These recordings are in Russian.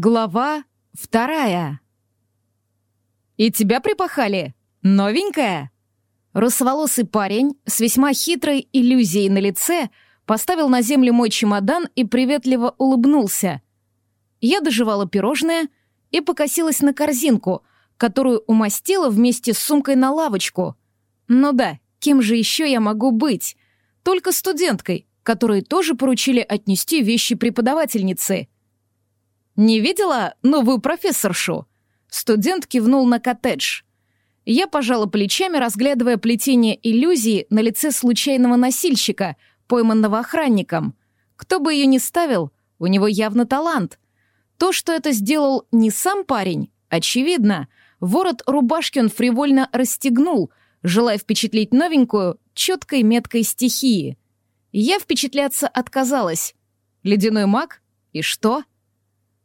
Глава вторая. «И тебя припахали? Новенькая?» Русоволосый парень с весьма хитрой иллюзией на лице поставил на землю мой чемодан и приветливо улыбнулся. Я доживала пирожное и покосилась на корзинку, которую умастила вместе с сумкой на лавочку. Ну да, кем же еще я могу быть? Только студенткой, которой тоже поручили отнести вещи преподавательницы — «Не видела новую профессоршу?» Студент кивнул на коттедж. Я пожала плечами, разглядывая плетение иллюзии на лице случайного носильщика, пойманного охранником. Кто бы ее ни ставил, у него явно талант. То, что это сделал не сам парень, очевидно. Ворот рубашки он фривольно расстегнул, желая впечатлить новенькую, четкой меткой стихии. Я впечатляться отказалась. Ледяной маг? И что? —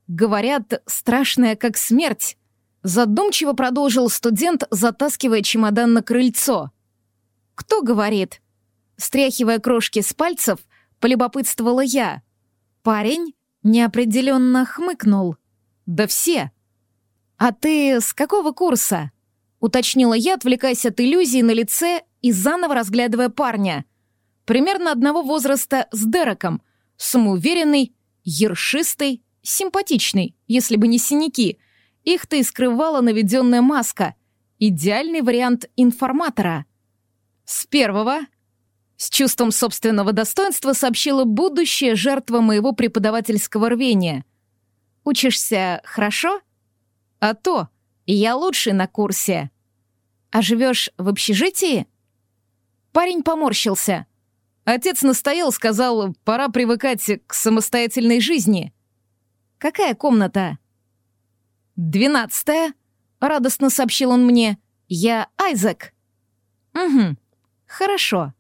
Говорят, страшная как смерть. Задумчиво продолжил студент, затаскивая чемодан на крыльцо. Кто говорит? Стряхивая крошки с пальцев, полюбопытствовала я. Парень неопределенно хмыкнул. Да все. А ты с какого курса? Уточнила я, отвлекаясь от иллюзии на лице и заново разглядывая парня. Примерно одного возраста с Дереком, самоуверенный, ершистый, симпатичный, если бы не синяки. Их-то и скрывала наведенная маска. Идеальный вариант информатора. С первого с чувством собственного достоинства сообщила будущая жертва моего преподавательского рвения. «Учишься хорошо?» «А то, я лучший на курсе». «А живешь в общежитии?» Парень поморщился. Отец настоял, сказал, пора привыкать к самостоятельной жизни. Какая комната?» «Двенадцатая», — радостно сообщил он мне. «Я Айзек». «Угу, хорошо».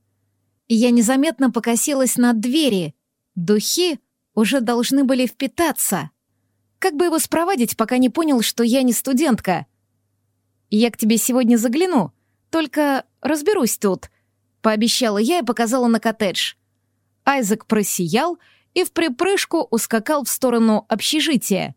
Я незаметно покосилась на двери. Духи уже должны были впитаться. Как бы его спровадить, пока не понял, что я не студентка? «Я к тебе сегодня загляну, только разберусь тут», — пообещала я и показала на коттедж. Айзек просиял — и в припрыжку ускакал в сторону общежития.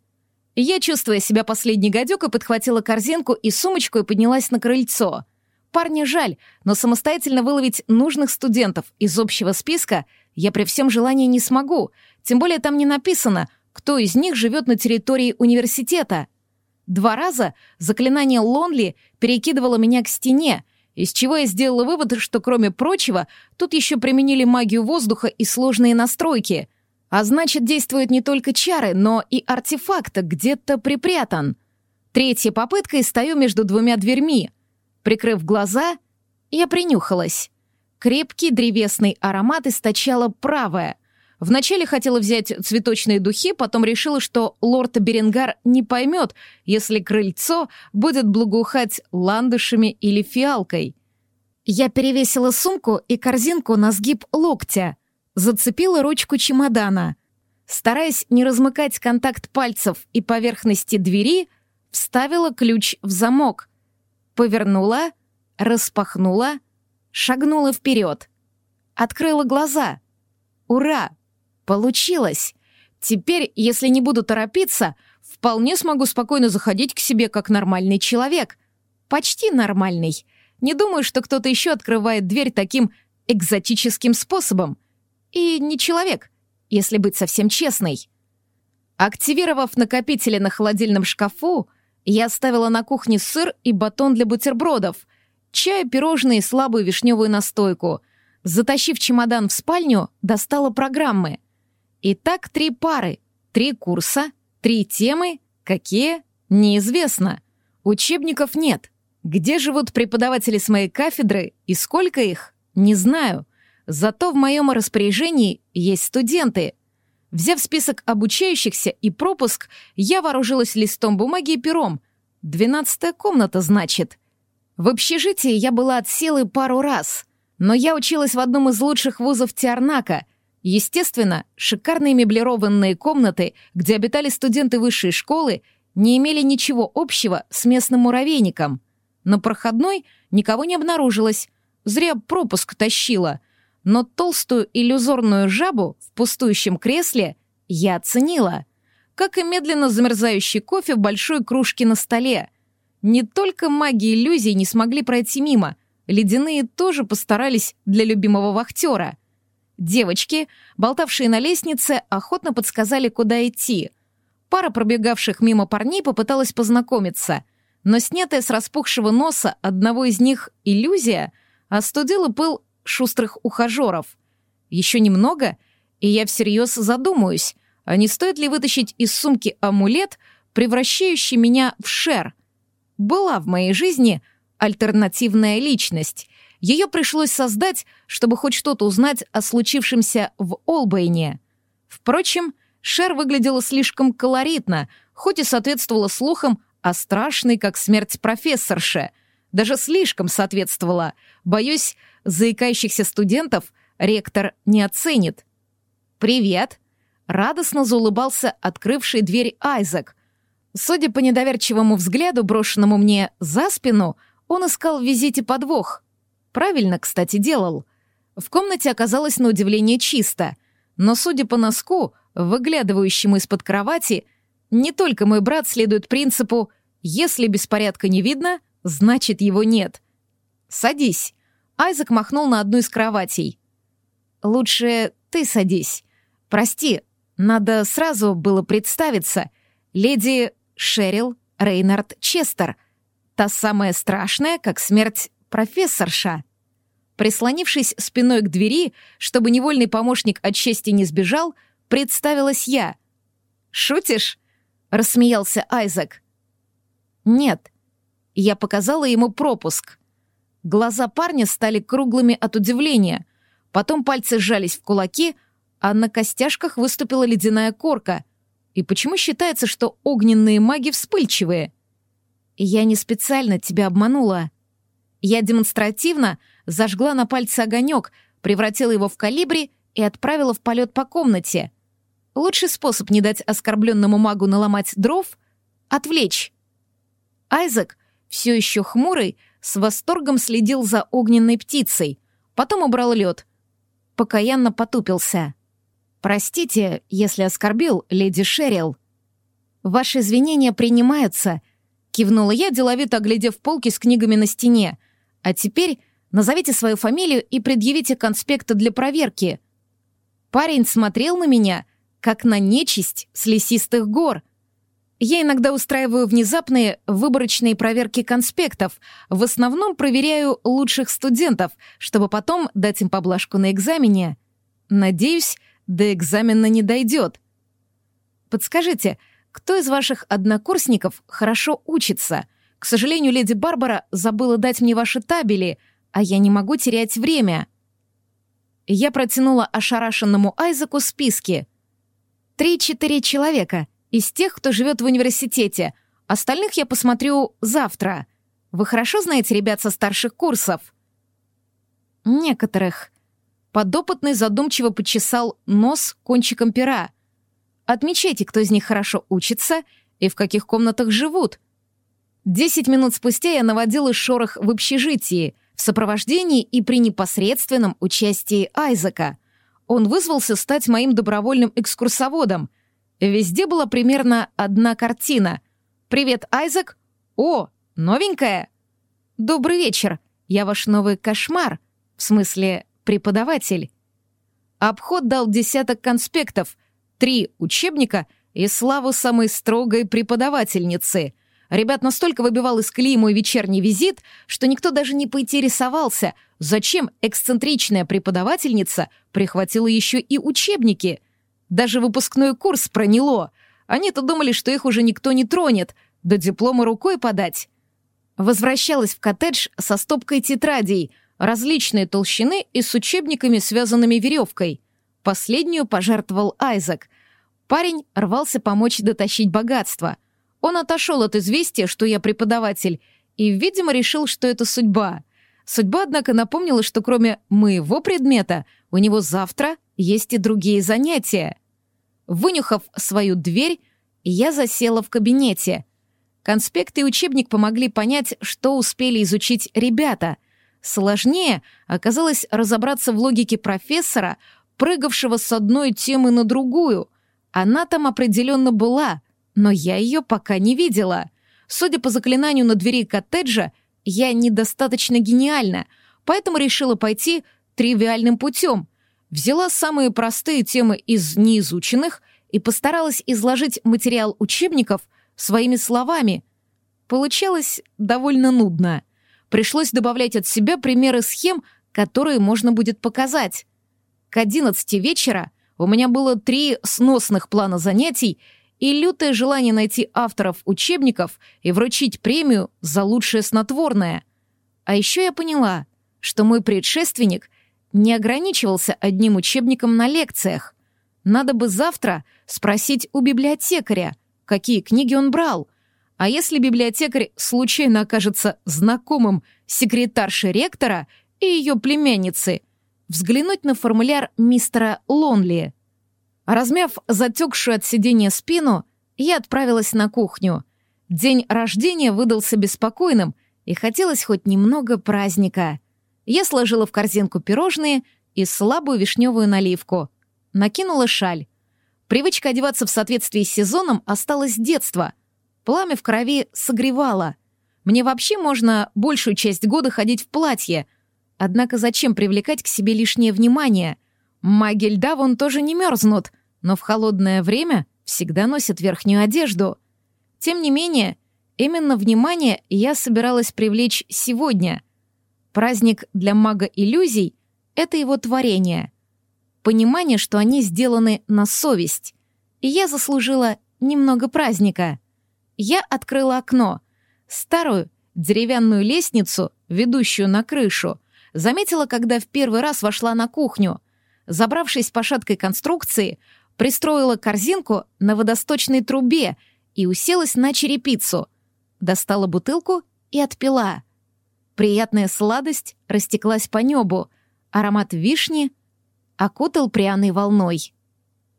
Я, чувствуя себя последней гадюкой, подхватила корзинку и сумочку и поднялась на крыльцо. Парня жаль, но самостоятельно выловить нужных студентов из общего списка я при всем желании не смогу, тем более там не написано, кто из них живет на территории университета. Два раза заклинание Лонли перекидывало меня к стене, из чего я сделала вывод, что, кроме прочего, тут еще применили магию воздуха и сложные настройки — а значит, действуют не только чары, но и артефакт где-то припрятан. Третья попытка и стою между двумя дверьми. Прикрыв глаза, я принюхалась. Крепкий древесный аромат источала правая. Вначале хотела взять цветочные духи, потом решила, что лорд Беренгар не поймет, если крыльцо будет благоухать ландышами или фиалкой. Я перевесила сумку и корзинку на сгиб локтя — зацепила ручку чемодана. Стараясь не размыкать контакт пальцев и поверхности двери, вставила ключ в замок. Повернула, распахнула, шагнула вперед. Открыла глаза. Ура! Получилось! Теперь, если не буду торопиться, вполне смогу спокойно заходить к себе как нормальный человек. Почти нормальный. Не думаю, что кто-то еще открывает дверь таким экзотическим способом — и не человек, если быть совсем честной. Активировав накопители на холодильном шкафу, я оставила на кухне сыр и батон для бутербродов, чай, пирожные и слабую вишневую настойку. Затащив чемодан в спальню, достала программы. Итак, три пары, три курса, три темы. Какие? Неизвестно. Учебников нет. Где живут преподаватели с моей кафедры и сколько их? Не знаю. Зато в моем распоряжении есть студенты. Взяв список обучающихся и пропуск, я вооружилась листом бумаги и пером. Двенадцатая комната, значит. В общежитии я была от силы пару раз, но я училась в одном из лучших вузов Тиарнака. Естественно, шикарные меблированные комнаты, где обитали студенты высшей школы, не имели ничего общего с местным муравейником. На проходной никого не обнаружилось. Зря пропуск тащила — но толстую иллюзорную жабу в пустующем кресле я оценила. как и медленно замерзающий кофе в большой кружке на столе. Не только маги иллюзий не смогли пройти мимо, ледяные тоже постарались для любимого вахтера. Девочки, болтавшие на лестнице, охотно подсказали, куда идти. Пара пробегавших мимо парней попыталась познакомиться, но снятая с распухшего носа одного из них иллюзия остудила пыл шустрых ухажеров. Еще немного, и я всерьез задумаюсь, а не стоит ли вытащить из сумки амулет, превращающий меня в шер. Была в моей жизни альтернативная личность. Ее пришлось создать, чтобы хоть что-то узнать о случившемся в Олбейне. Впрочем, Шер выглядела слишком колоритно, хоть и соответствовала слухам о страшной, как смерть профессорше. Даже слишком соответствовала. Боюсь, заикающихся студентов ректор не оценит. «Привет!» — радостно заулыбался открывший дверь Айзек. Судя по недоверчивому взгляду, брошенному мне за спину, он искал в визите подвох. Правильно, кстати, делал. В комнате оказалось на удивление чисто, но, судя по носку, выглядывающему из-под кровати, не только мой брат следует принципу «если беспорядка не видно, значит его нет». «Садись». Айзек махнул на одну из кроватей. «Лучше ты садись. Прости, надо сразу было представиться. Леди Шерил Рейнард Честер. Та самая страшная, как смерть профессорша». Прислонившись спиной к двери, чтобы невольный помощник от чести не сбежал, — представилась я. «Шутишь?» — рассмеялся Айзек. «Нет». Я показала ему пропуск. Глаза парня стали круглыми от удивления. Потом пальцы сжались в кулаки, а на костяшках выступила ледяная корка. И почему считается, что огненные маги вспыльчивые? Я не специально тебя обманула. Я демонстративно зажгла на пальце огонек, превратила его в калибри и отправила в полет по комнате. Лучший способ не дать оскорбленному магу наломать дров — отвлечь. Айзек, все еще хмурый, с восторгом следил за огненной птицей, потом убрал лед. Покаянно потупился. «Простите, если оскорбил, леди Шерил». «Ваши извинения принимаются», — кивнула я, деловито оглядев полки с книгами на стене. «А теперь назовите свою фамилию и предъявите конспекты для проверки». Парень смотрел на меня — как на нечисть с лесистых гор. Я иногда устраиваю внезапные выборочные проверки конспектов. В основном проверяю лучших студентов, чтобы потом дать им поблажку на экзамене. Надеюсь, до экзамена не дойдет. Подскажите, кто из ваших однокурсников хорошо учится? К сожалению, леди Барбара забыла дать мне ваши табели, а я не могу терять время. Я протянула ошарашенному Айзеку списки — Три-четыре человека из тех, кто живет в университете. Остальных я посмотрю завтра. Вы хорошо знаете ребят со старших курсов? Некоторых. Подопытный задумчиво почесал нос кончиком пера. Отмечайте, кто из них хорошо учится и в каких комнатах живут. Десять минут спустя я наводила шорох в общежитии, в сопровождении и при непосредственном участии Айзека — он вызвался стать моим добровольным экскурсоводом. Везде была примерно одна картина. «Привет, Айзек!» «О, новенькая!» «Добрый вечер! Я ваш новый кошмар!» В смысле, преподаватель. Обход дал десяток конспектов, три учебника и славу самой строгой преподавательницы — Ребят настолько выбивал из колеи мой вечерний визит, что никто даже не поинтересовался, зачем эксцентричная преподавательница прихватила еще и учебники. Даже выпускной курс проняло. Они-то думали, что их уже никто не тронет, до диплома рукой подать. Возвращалась в коттедж со стопкой тетрадей, различной толщины и с учебниками, связанными веревкой. Последнюю пожертвовал Айзек. Парень рвался помочь дотащить богатство — он отошел от известия, что я преподаватель, и, видимо, решил, что это судьба. Судьба, однако, напомнила, что кроме моего предмета у него завтра есть и другие занятия. Вынюхав свою дверь, я засела в кабинете. Конспекты и учебник помогли понять, что успели изучить ребята. Сложнее оказалось разобраться в логике профессора, прыгавшего с одной темы на другую — Она там определенно была, но я ее пока не видела. Судя по заклинанию на двери коттеджа, я недостаточно гениальна, поэтому решила пойти тривиальным путем. Взяла самые простые темы из неизученных и постаралась изложить материал учебников своими словами. Получалось довольно нудно. Пришлось добавлять от себя примеры схем, которые можно будет показать. К 11 вечера у меня было три сносных плана занятий и лютое желание найти авторов учебников и вручить премию за лучшее снотворное. А еще я поняла, что мой предшественник не ограничивался одним учебником на лекциях. Надо бы завтра спросить у библиотекаря, какие книги он брал. А если библиотекарь случайно окажется знакомым секретарши ректора и ее племянницы, взглянуть на формуляр мистера Лонли. Размяв затекшую от сидения спину, я отправилась на кухню. День рождения выдался беспокойным, и хотелось хоть немного праздника. Я сложила в корзинку пирожные и слабую вишневую наливку. Накинула шаль. Привычка одеваться в соответствии с сезоном осталась с детства. Пламя в крови согревало. Мне вообще можно большую часть года ходить в платье. Однако зачем привлекать к себе лишнее внимание? Маги льда вон тоже не мерзнут, но в холодное время всегда носят верхнюю одежду. Тем не менее, именно внимание я собиралась привлечь сегодня. Праздник для мага иллюзий — это его творение. Понимание, что они сделаны на совесть. И я заслужила немного праздника. Я открыла окно. Старую деревянную лестницу, ведущую на крышу, заметила, когда в первый раз вошла на кухню. Забравшись по шаткой конструкции, пристроила корзинку на водосточной трубе и уселась на черепицу. Достала бутылку и отпила. Приятная сладость растеклась по небу, аромат вишни окутал пряной волной.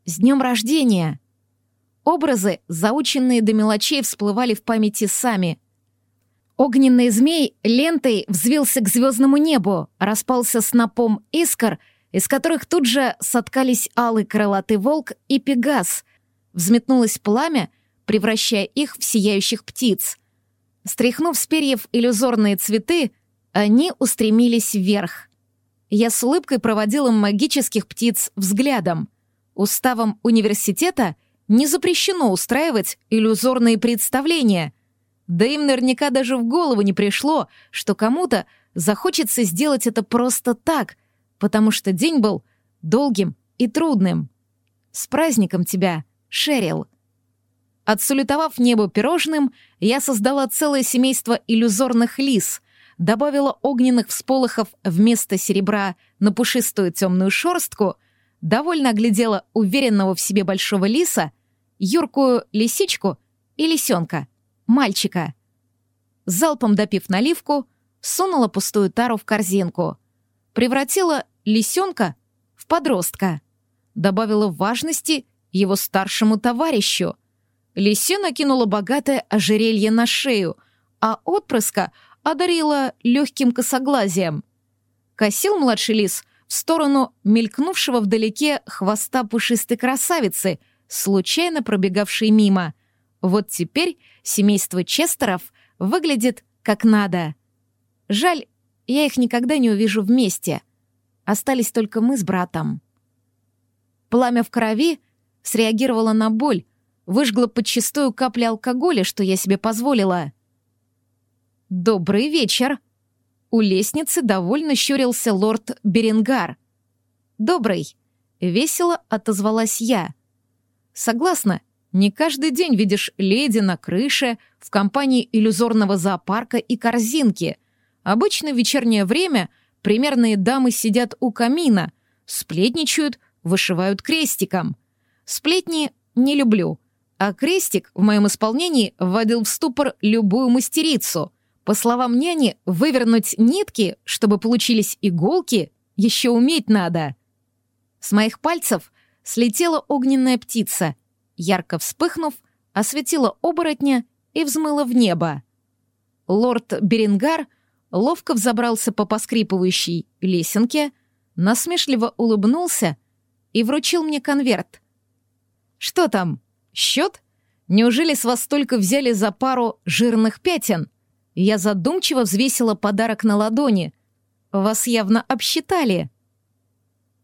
«С днем рождения!» Образы, заученные до мелочей, всплывали в памяти сами. Огненный змей лентой взвился к звездному небу, распался снопом искр — из которых тут же соткались алый крылатый волк и пегас. Взметнулось пламя, превращая их в сияющих птиц. Стряхнув с перьев иллюзорные цветы, они устремились вверх. Я с улыбкой проводила магических птиц взглядом. Уставом университета не запрещено устраивать иллюзорные представления. Да им наверняка даже в голову не пришло, что кому-то захочется сделать это просто так — потому что день был долгим и трудным. С праздником тебя, Шерил. Отсулютовав небо пирожным, я создала целое семейство иллюзорных лис, добавила огненных всполохов вместо серебра на пушистую темную шорстку, довольно оглядела уверенного в себе большого лиса, юркую лисичку и лисенка, мальчика. Залпом допив наливку, сунула пустую тару в корзинку — превратила лисенка в подростка. Добавила важности его старшему товарищу. Лисе накинула богатое ожерелье на шею, а отпрыска одарила легким косоглазием. Косил младший лис в сторону мелькнувшего вдалеке хвоста пушистой красавицы, случайно пробегавшей мимо. Вот теперь семейство Честеров выглядит как надо. Жаль, я их никогда не увижу вместе. Остались только мы с братом. Пламя в крови среагировало на боль, выжгло подчистую капли алкоголя, что я себе позволила. «Добрый вечер!» У лестницы довольно щурился лорд Беренгар. «Добрый!» — весело отозвалась я. «Согласна, не каждый день видишь леди на крыше, в компании иллюзорного зоопарка и корзинки — Обычно в вечернее время примерные дамы сидят у камина, сплетничают, вышивают крестиком. Сплетни не люблю, а крестик в моем исполнении вводил в ступор любую мастерицу. По словам няни, вывернуть нитки, чтобы получились иголки, еще уметь надо. С моих пальцев слетела огненная птица, ярко вспыхнув, осветила оборотня и взмыла в небо. Лорд Беренгар — ловко взобрался по поскрипывающей лесенке, насмешливо улыбнулся и вручил мне конверт. Что там? Счет? Неужели с вас столько взяли за пару жирных пятен? Я задумчиво взвесила подарок на ладони. Вас явно обсчитали.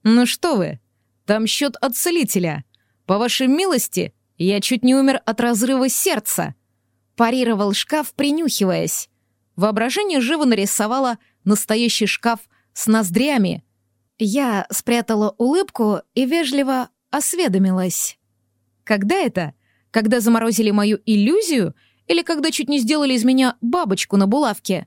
Ну что вы, там счет от целителя. По вашей милости, я чуть не умер от разрыва сердца. Парировал шкаф, принюхиваясь. Воображение живо нарисовало настоящий шкаф с ноздрями. Я спрятала улыбку и вежливо осведомилась. Когда это? Когда заморозили мою иллюзию или когда чуть не сделали из меня бабочку на булавке?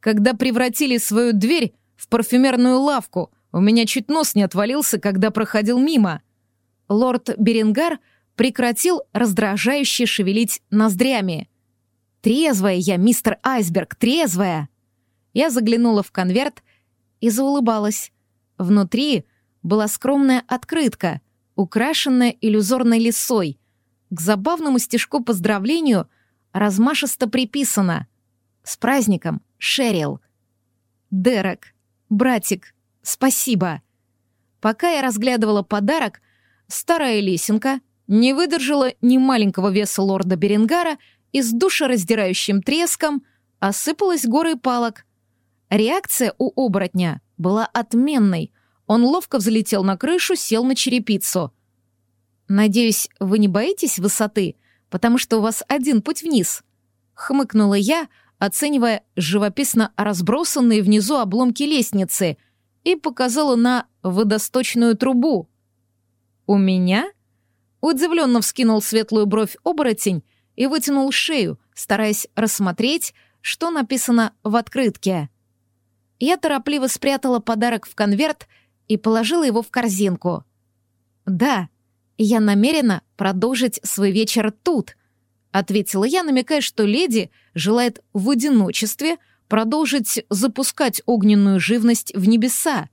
Когда превратили свою дверь в парфюмерную лавку, у меня чуть нос не отвалился, когда проходил мимо. Лорд Беренгар прекратил раздражающе шевелить ноздрями. «Трезвая я, мистер Айсберг, трезвая!» Я заглянула в конверт и заулыбалась. Внутри была скромная открытка, украшенная иллюзорной лисой. К забавному стежку поздравлению размашисто приписано «С праздником, Шерил!» «Дерек, братик, спасибо!» Пока я разглядывала подарок, старая лесенка не выдержала ни маленького веса лорда Беренгара и с душераздирающим треском осыпалась горой палок. Реакция у оборотня была отменной. Он ловко взлетел на крышу, сел на черепицу. «Надеюсь, вы не боитесь высоты, потому что у вас один путь вниз?» — хмыкнула я, оценивая живописно разбросанные внизу обломки лестницы, и показала на водосточную трубу. «У меня?» — удивленно вскинул светлую бровь оборотень и вытянул шею, стараясь рассмотреть, что написано в открытке. Я торопливо спрятала подарок в конверт и положила его в корзинку. «Да, я намерена продолжить свой вечер тут», — ответила я, намекая, что леди желает в одиночестве продолжить запускать огненную живность в небеса.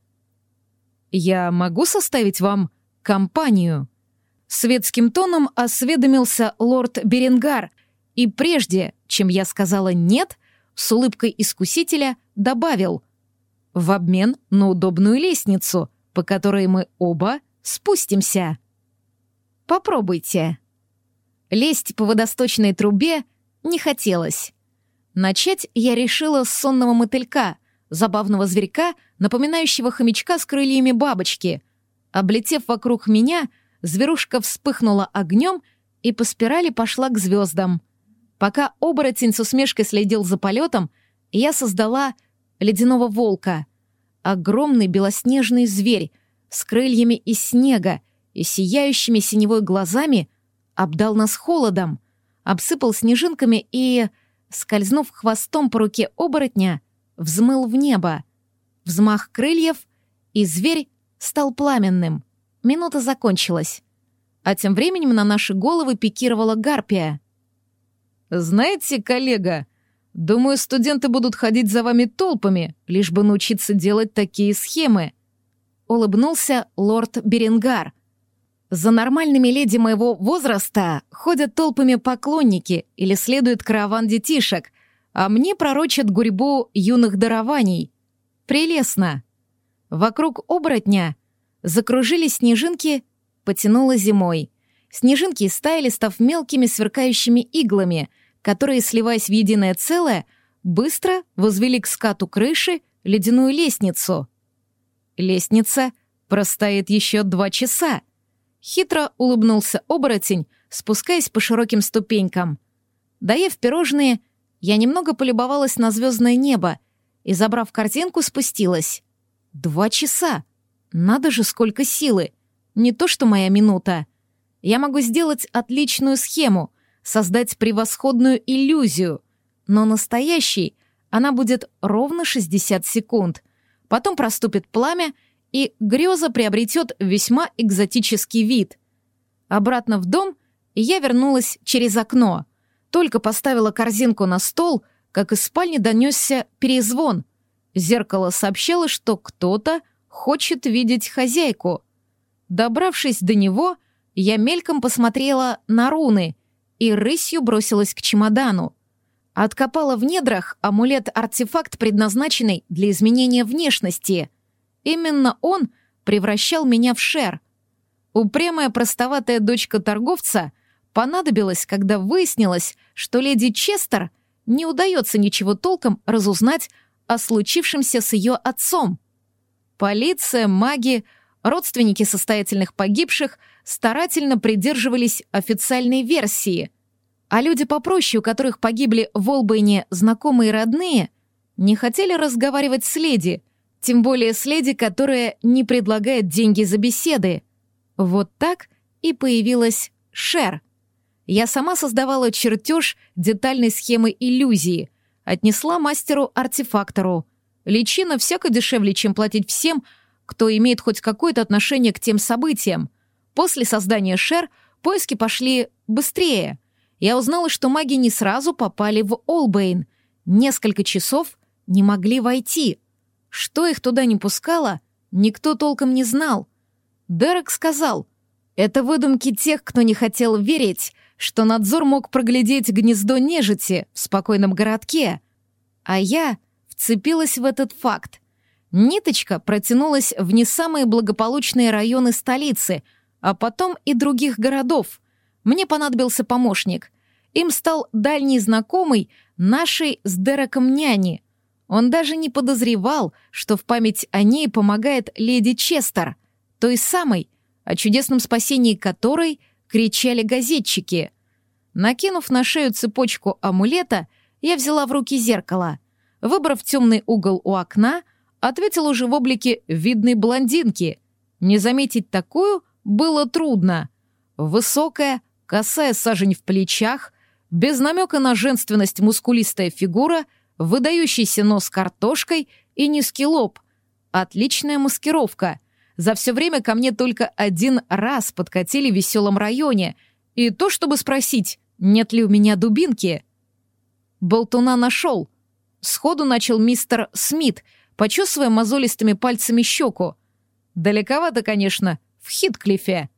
«Я могу составить вам компанию?» Светским тоном осведомился лорд Беренгар, и прежде, чем я сказала «нет», с улыбкой искусителя добавил «в обмен на удобную лестницу, по которой мы оба спустимся». «Попробуйте». Лезть по водосточной трубе не хотелось. Начать я решила с сонного мотылька, забавного зверька, напоминающего хомячка с крыльями бабочки. Облетев вокруг меня, зверушка вспыхнула огнем и по спирали пошла к звездам. Пока оборотень с усмешкой следил за полетом, я создала ледяного волка. Огромный белоснежный зверь с крыльями из снега и сияющими синевой глазами обдал нас холодом, обсыпал снежинками и, скользнув хвостом по руке оборотня, взмыл в небо. Взмах крыльев, и зверь стал пламенным. Минута закончилась. А тем временем на наши головы пикировала гарпия. «Знаете, коллега, думаю, студенты будут ходить за вами толпами, лишь бы научиться делать такие схемы», — улыбнулся лорд Беренгар. «За нормальными леди моего возраста ходят толпами поклонники или следует караван детишек, а мне пророчат гурьбу юных дарований. Прелестно!» Вокруг оборотня закружились снежинки, потянуло зимой. Снежинки стаяли, став мелкими сверкающими иглами, которые, сливаясь в единое целое, быстро возвели к скату крыши ледяную лестницу. Лестница простоит еще два часа. Хитро улыбнулся оборотень, спускаясь по широким ступенькам. Доев пирожные, я немного полюбовалась на звездное небо и, забрав картинку, спустилась. Два часа! Надо же, сколько силы! Не то, что моя минута. Я могу сделать отличную схему, создать превосходную иллюзию, но настоящей она будет ровно 60 секунд. Потом проступит пламя, и греза приобретет весьма экзотический вид. Обратно в дом я вернулась через окно. Только поставила корзинку на стол, как из спальни донесся перезвон. Зеркало сообщало, что кто-то хочет видеть хозяйку. Добравшись до него, я мельком посмотрела на руны и рысью бросилась к чемодану. Откопала в недрах амулет-артефакт, предназначенный для изменения внешности. Именно он превращал меня в шер. Упрямая простоватая дочка торговца понадобилась, когда выяснилось, что леди Честер не удается ничего толком разузнать о случившемся с ее отцом. Полиция, маги, родственники состоятельных погибших старательно придерживались официальной версии, а люди попроще, у которых погибли в Олбейне знакомые и родные, не хотели разговаривать с леди, тем более с леди, которая не предлагает деньги за беседы. Вот так и появилась Шер. Я сама создавала чертеж детальной схемы иллюзии, отнесла мастеру-артефактору. Личина всяко дешевле, чем платить всем, кто имеет хоть какое-то отношение к тем событиям. После создания Шер поиски пошли быстрее. Я узнала, что маги не сразу попали в Олбейн. Несколько часов не могли войти. Что их туда не пускало, никто толком не знал. Дерек сказал, это выдумки тех, кто не хотел верить, что надзор мог проглядеть гнездо нежити в спокойном городке. А я вцепилась в этот факт. Ниточка протянулась в не самые благополучные районы столицы, а потом и других городов. Мне понадобился помощник. Им стал дальний знакомый нашей с Дереком няни. Он даже не подозревал, что в память о ней помогает леди Честер, той самой, о чудесном спасении которой кричали газетчики. Накинув на шею цепочку амулета, я взяла в руки зеркало. Выбрав темный угол у окна, ответила уже в облике видной блондинки. Не заметить такую было трудно. Высокая, косая сажень в плечах, без намека на женственность мускулистая фигура, выдающийся нос картошкой и низкий лоб. Отличная маскировка. За все время ко мне только один раз подкатили в веселом районе, и то, чтобы спросить, нет ли у меня дубинки. Болтуна нашел. Сходу начал мистер Смит, почесывая мозолистыми пальцами щеку. Далековато, конечно, в Хитклифе.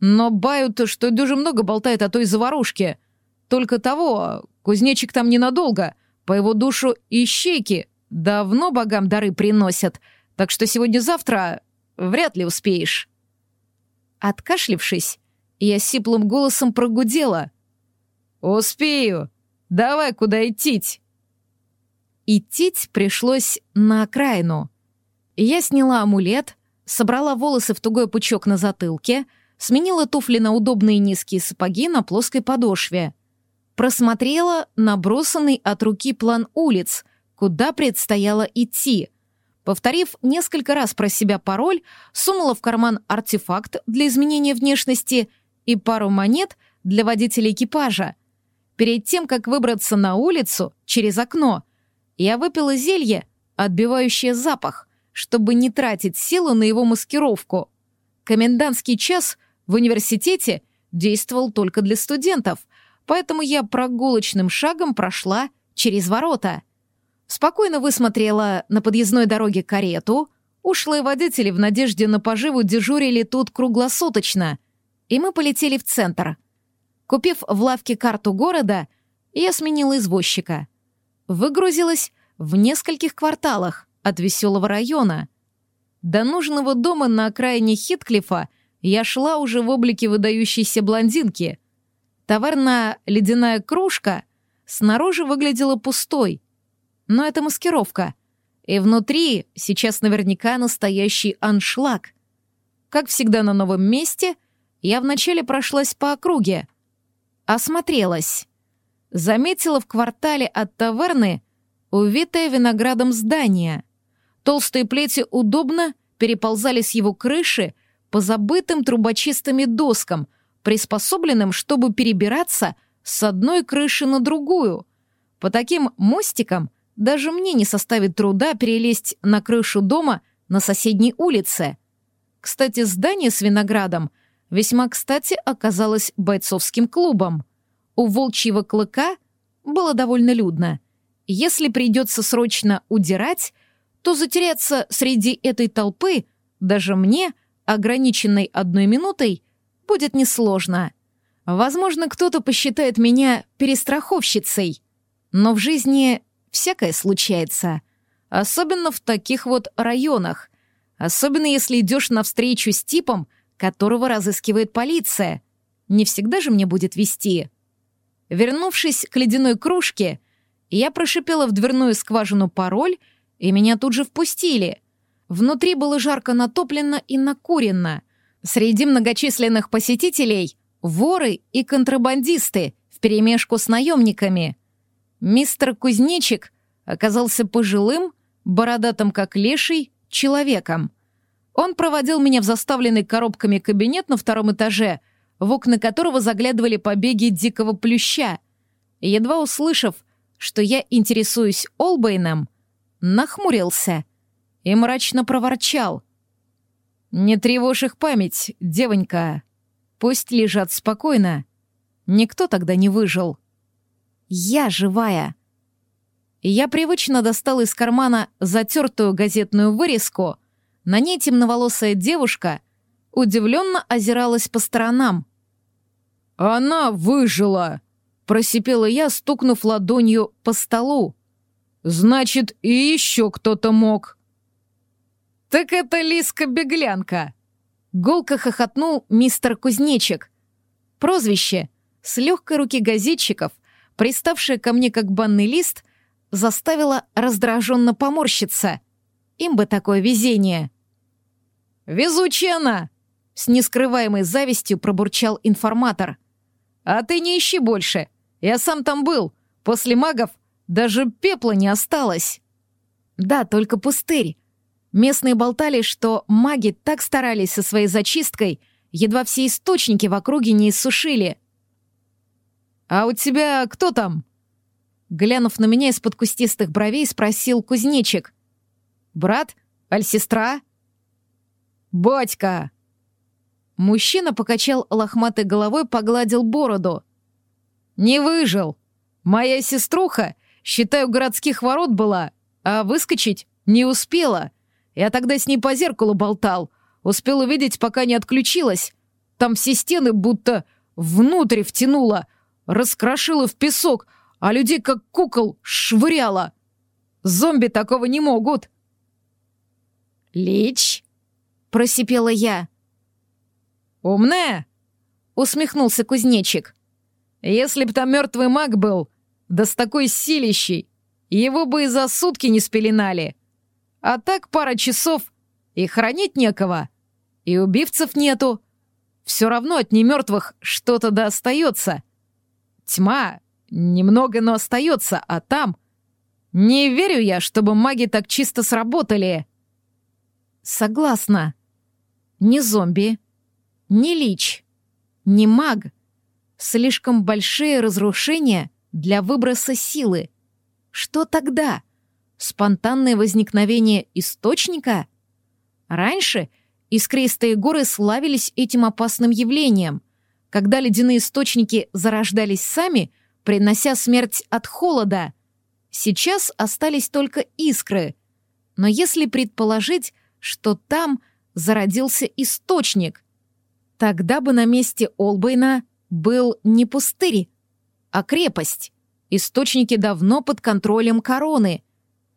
Но бают, что дюже много болтает о той заварушке. Только того, кузнечик там ненадолго. По его душу ищейки давно богам дары приносят, так что сегодня-завтра вряд ли успеешь». Откашлившись, я сиплым голосом прогудела. «Успею. Давай куда идти?» Идти пришлось на окраину. Я сняла амулет, собрала волосы в тугой пучок на затылке, сменила туфли на удобные низкие сапоги на плоской подошве. Просмотрела набросанный от руки план улиц, куда предстояло идти — Повторив несколько раз про себя пароль, сунула в карман артефакт для изменения внешности и пару монет для водителя экипажа. Перед тем, как выбраться на улицу через окно, я выпила зелье, отбивающее запах, чтобы не тратить силу на его маскировку. Комендантский час в университете действовал только для студентов, поэтому я прогулочным шагом прошла через ворота — Спокойно высмотрела на подъездной дороге карету. Ушлые водители в надежде на поживу дежурили тут круглосуточно. И мы полетели в центр. Купив в лавке карту города, я сменила извозчика. Выгрузилась в нескольких кварталах от веселого района. До нужного дома на окраине Хитклифа я шла уже в облике выдающейся блондинки. Товарная ледяная кружка снаружи выглядела пустой — но это маскировка. И внутри сейчас наверняка настоящий аншлаг. Как всегда на новом месте, я вначале прошлась по округе. Осмотрелась. Заметила в квартале от таверны увитое виноградом здание. Толстые плети удобно переползали с его крыши по забытым трубочистыми доскам, приспособленным, чтобы перебираться с одной крыши на другую. По таким мостикам даже мне не составит труда перелезть на крышу дома на соседней улице. Кстати, здание с виноградом весьма кстати оказалось бойцовским клубом. У волчьего клыка было довольно людно. Если придется срочно удирать, то затеряться среди этой толпы даже мне, ограниченной одной минутой, будет несложно. Возможно, кто-то посчитает меня перестраховщицей, но в жизни всякое случается. Особенно в таких вот районах. Особенно если идешь навстречу с типом, которого разыскивает полиция. Не всегда же мне будет вести. Вернувшись к ледяной кружке, я прошипела в дверную скважину пароль, и меня тут же впустили. Внутри было жарко натоплено и накурено. Среди многочисленных посетителей — воры и контрабандисты вперемешку с наемниками. Мистер Кузнечик оказался пожилым, бородатым как леший, человеком. Он проводил меня в заставленный коробками кабинет на втором этаже, в окна которого заглядывали побеги дикого плюща. едва услышав, что я интересуюсь Олбейном, нахмурился и мрачно проворчал. «Не тревожь их память, девонька. Пусть лежат спокойно. Никто тогда не выжил. Я живая». Я привычно достал из кармана затертую газетную вырезку. На ней темноволосая девушка удивленно озиралась по сторонам. «Она выжила!» — просипела я, стукнув ладонью по столу. «Значит, и еще кто-то мог». «Так это Лиска-беглянка!» Голко хохотнул мистер Кузнечик. Прозвище с легкой руки газетчиков, приставшее ко мне как банный лист, заставило раздраженно поморщиться. Им бы такое везение. «Везучая она!» — с нескрываемой завистью пробурчал информатор. «А ты не ищи больше. Я сам там был. После магов даже пепла не осталось». «Да, только пустырь. Местные болтали, что маги так старались со своей зачисткой, едва все источники в округе не иссушили. «А у тебя кто там?» Глянув на меня из-под кустистых бровей, спросил кузнечик. «Брат? Аль сестра?» «Батька!» Мужчина покачал лохматой головой, погладил бороду. «Не выжил. Моя сеструха, считаю, городских ворот была, а выскочить не успела. Я тогда с ней по зеркалу болтал. Успел увидеть, пока не отключилась. Там все стены будто внутрь втянуло, раскрошило в песок, а людей как кукол швыряло. Зомби такого не могут. «Лич?» — просипела я. «Умная?» — усмехнулся кузнечик. «Если б там мертвый маг был, да с такой силищей, его бы и за сутки не спеленали. А так пара часов, и хранить некого, и убивцев нету. Все равно от немертвых что-то да остается. Тьма немного, но остается, а там... Не верю я, чтобы маги так чисто сработали. Согласна. Не зомби, не лич, не маг. Слишком большие разрушения для выброса силы. Что тогда? — Спонтанное возникновение источника? Раньше искристые горы славились этим опасным явлением. Когда ледяные источники зарождались сами, принося смерть от холода. Сейчас остались только искры. Но если предположить, что там зародился источник, тогда бы на месте Олбейна был не пустырь, а крепость. Источники давно под контролем короны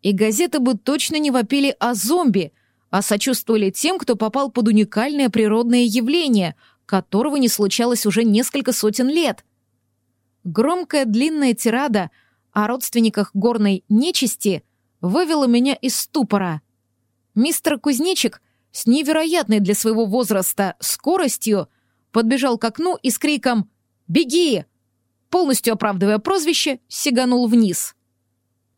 и газеты бы точно не вопили о зомби, а сочувствовали тем, кто попал под уникальное природное явление, которого не случалось уже несколько сотен лет. Громкая длинная тирада о родственниках горной нечисти вывела меня из ступора. Мистер Кузнечик с невероятной для своего возраста скоростью подбежал к окну и с криком «Беги!», полностью оправдывая прозвище, сиганул вниз —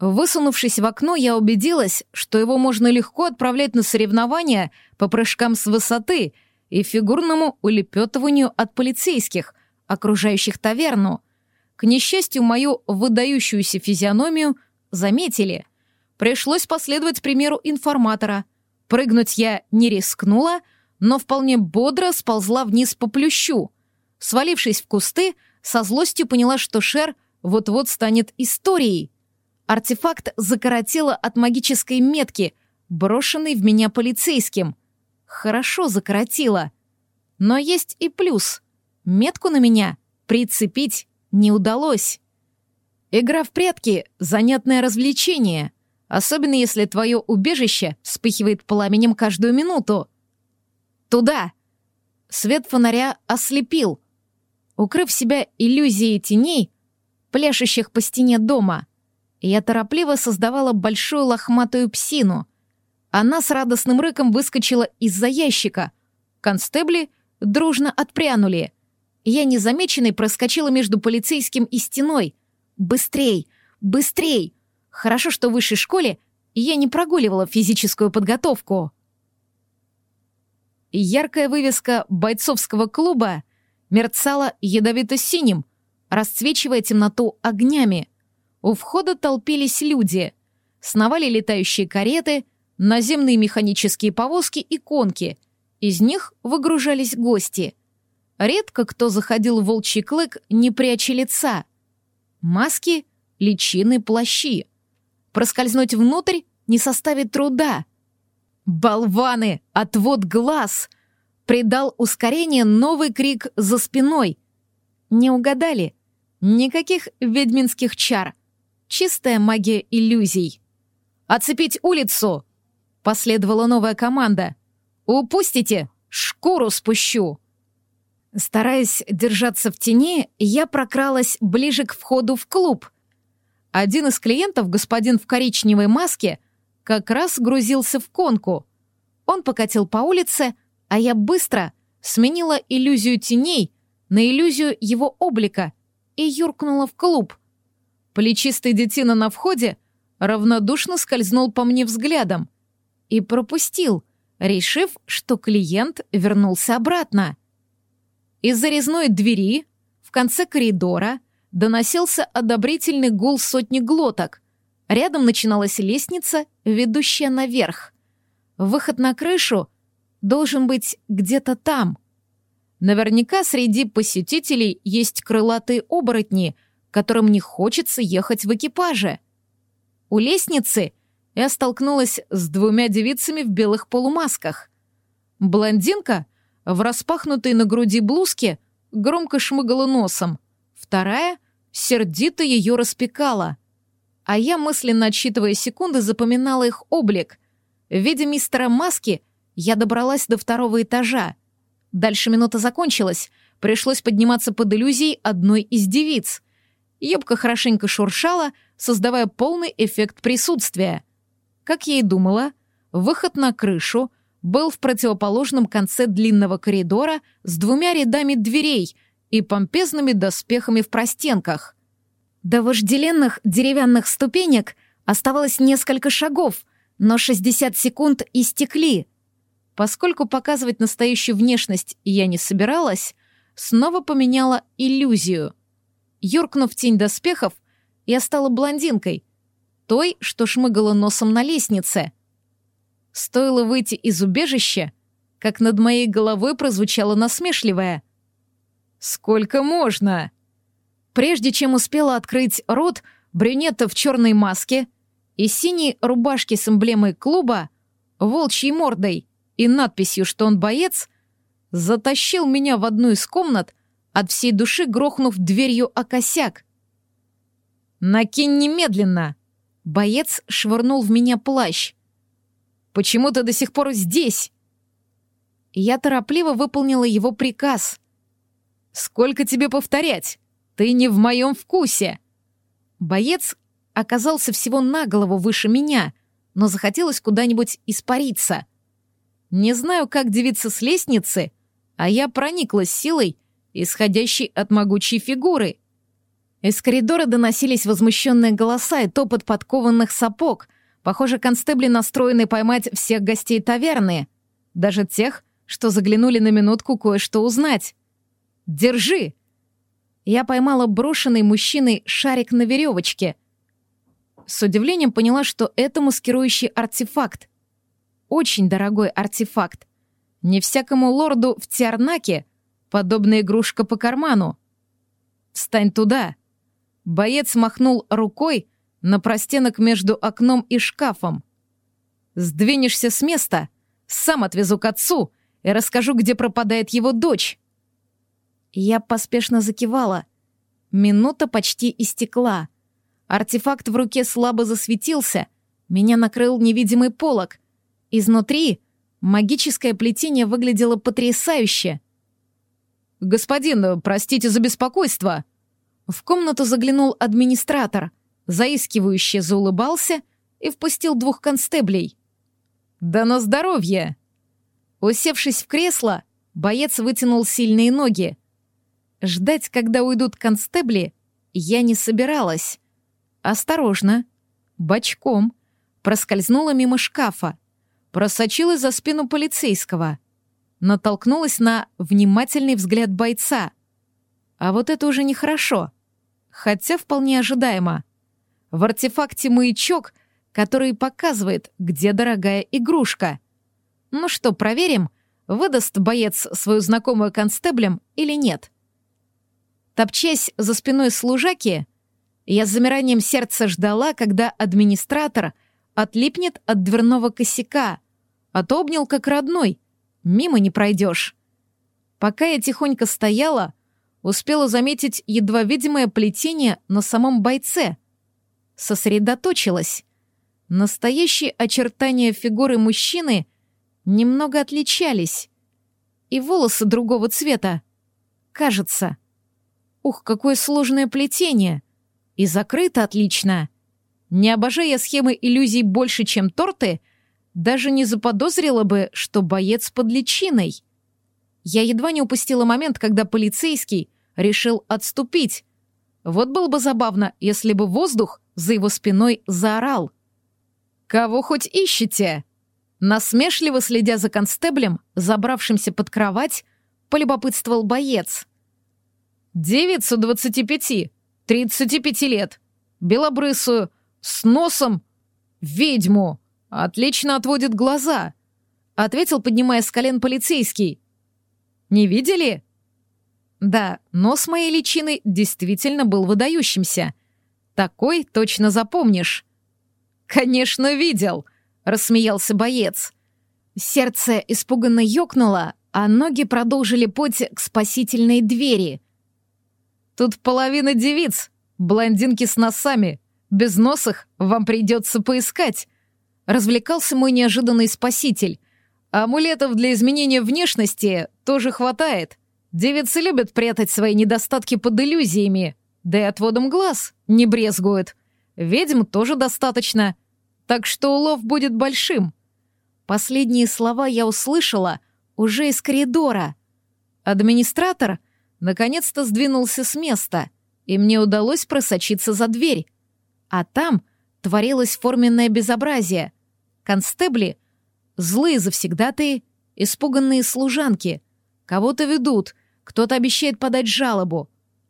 Высунувшись в окно, я убедилась, что его можно легко отправлять на соревнования по прыжкам с высоты и фигурному улепетыванию от полицейских, окружающих таверну. К несчастью, мою выдающуюся физиономию заметили. Пришлось последовать примеру информатора. Прыгнуть я не рискнула, но вполне бодро сползла вниз по плющу. Свалившись в кусты, со злостью поняла, что Шер вот-вот станет историей — Артефакт закоротило от магической метки, брошенной в меня полицейским. Хорошо закоротило. Но есть и плюс. Метку на меня прицепить не удалось. Игра в прятки — занятное развлечение, особенно если твое убежище вспыхивает пламенем каждую минуту. Туда! Свет фонаря ослепил, укрыв себя иллюзией теней, пляшущих по стене дома. Я торопливо создавала большую лохматую псину. Она с радостным рыком выскочила из-за ящика. Констебли дружно отпрянули. Я незамеченной проскочила между полицейским и стеной. «Быстрей! Быстрей!» Хорошо, что в высшей школе я не прогуливала физическую подготовку. Яркая вывеска бойцовского клуба мерцала ядовито-синим, расцвечивая темноту огнями. У входа толпились люди. Сновали летающие кареты, наземные механические повозки и конки. Из них выгружались гости. Редко кто заходил в волчий клык, не пряча лица. Маски, личины, плащи. Проскользнуть внутрь не составит труда. «Болваны! Отвод глаз!» Придал ускорение новый крик за спиной. Не угадали. Никаких ведьминских чар. Чистая магия иллюзий. «Оцепить улицу!» Последовала новая команда. «Упустите! Шкуру спущу!» Стараясь держаться в тени, я прокралась ближе к входу в клуб — один из клиентов, господин в коричневой маске, как раз грузился в конку. Он покатил по улице, а я быстро сменила иллюзию теней на иллюзию его облика и юркнула в клуб. Плечистый детина на входе равнодушно скользнул по мне взглядом и пропустил, решив, что клиент вернулся обратно. Из зарезной двери в конце коридора — доносился одобрительный гул сотни глоток. Рядом начиналась лестница, ведущая наверх. Выход на крышу должен быть где-то там. Наверняка среди посетителей есть крылатые оборотни, которым не хочется ехать в экипаже. У лестницы я столкнулась с двумя девицами в белых полумасках. Блондинка в распахнутой на груди блузке громко шмыгала носом — Вторая сердито ее распекала. А я, мысленно отсчитывая секунды, запоминала их облик. В виде мистера Маски я добралась до второго этажа. Дальше минута закончилась. Пришлось подниматься под иллюзией одной из девиц. Юбка хорошенько шуршала, создавая полный эффект присутствия. Как я и думала, выход на крышу был в противоположном конце длинного коридора с двумя рядами дверей — и помпезными доспехами в простенках. До вожделенных деревянных ступенек оставалось несколько шагов, но 60 секунд истекли. Поскольку показывать настоящую внешность я не собиралась, снова поменяла иллюзию. Юркнув тень доспехов, я стала блондинкой, той, что шмыгала носом на лестнице. Стоило выйти из убежища, как над моей головой прозвучало насмешливое — Сколько можно? Прежде чем успела открыть рот, брюнетта в черной маске и синей рубашке с эмблемой клуба, волчьей мордой и надписью, что он боец, затащил меня в одну из комнат, от всей души грохнув дверью о косяк. «Накинь немедленно!» Боец швырнул в меня плащ. «Почему ты до сих пор здесь?» Я торопливо выполнила его приказ. Сколько тебе повторять? Ты не в моем вкусе!» Боец оказался всего на голову выше меня, но захотелось куда-нибудь испариться. Не знаю, как девиться с лестницы, а я прониклась силой, исходящей от могучей фигуры. Из коридора доносились возмущенные голоса и топот подкованных сапог. Похоже, констебли настроены поймать всех гостей таверны, даже тех, что заглянули на минутку кое-что узнать. Держи!» Я поймала брошенный мужчиной шарик на веревочке. С удивлением поняла, что это маскирующий артефакт. Очень дорогой артефакт. Не всякому лорду в Тиарнаке подобная игрушка по карману. «Встань туда!» Боец махнул рукой на простенок между окном и шкафом. «Сдвинешься с места, сам отвезу к отцу и расскажу, где пропадает его дочь». Я поспешно закивала. Минута почти истекла. Артефакт в руке слабо засветился. Меня накрыл невидимый полог. Изнутри магическое плетение выглядело потрясающе. «Господин, простите за беспокойство!» В комнату заглянул администратор, заискивающе заулыбался и впустил двух констеблей. «Да на здоровье!» Усевшись в кресло, боец вытянул сильные ноги. Ждать, когда уйдут констебли, я не собиралась. Осторожно, бочком, проскользнула мимо шкафа, просочилась за спину полицейского, натолкнулась на внимательный взгляд бойца. А вот это уже нехорошо, хотя вполне ожидаемо. В артефакте маячок, который показывает, где дорогая игрушка. Ну что, проверим, выдаст боец свою знакомую констеблем или нет. Топчась за спиной служаки, я с замиранием сердца ждала, когда администратор отлипнет от дверного косяка, а то обнял как родной, мимо не пройдешь. Пока я тихонько стояла, успела заметить едва видимое плетение на самом бойце. Сосредоточилась. Настоящие очертания фигуры мужчины немного отличались. И волосы другого цвета. Кажется. Ух, какое сложное плетение! И закрыто отлично. Не обожая схемы иллюзий больше, чем торты, даже не заподозрила бы, что боец под личиной. Я едва не упустила момент, когда полицейский решил отступить. Вот было бы забавно, если бы воздух за его спиной заорал. «Кого хоть ищете?» Насмешливо следя за констеблем, забравшимся под кровать, полюбопытствовал боец. «Девицу двадцати пяти, тридцати пяти лет, белобрысую, с носом, ведьму, отлично отводит глаза», — ответил, поднимая с колен полицейский. «Не видели?» Да, нос моей личины действительно был выдающимся. Такой точно запомнишь. «Конечно, видел», — рассмеялся боец. Сердце испуганно ёкнуло, а ноги продолжили путь к спасительной двери — Тут половина девиц, блондинки с носами. Без носых вам придется поискать. Развлекался мой неожиданный спаситель. Амулетов для изменения внешности тоже хватает. Девицы любят прятать свои недостатки под иллюзиями, да и отводом глаз не брезгуют. Ведьм тоже достаточно, так что улов будет большим. Последние слова я услышала уже из коридора. Администратор — наконец-то сдвинулся с места, и мне удалось просочиться за дверь. А там творилось форменное безобразие. Констебли, злые завсегдатые, испуганные служанки. Кого-то ведут, кто-то обещает подать жалобу.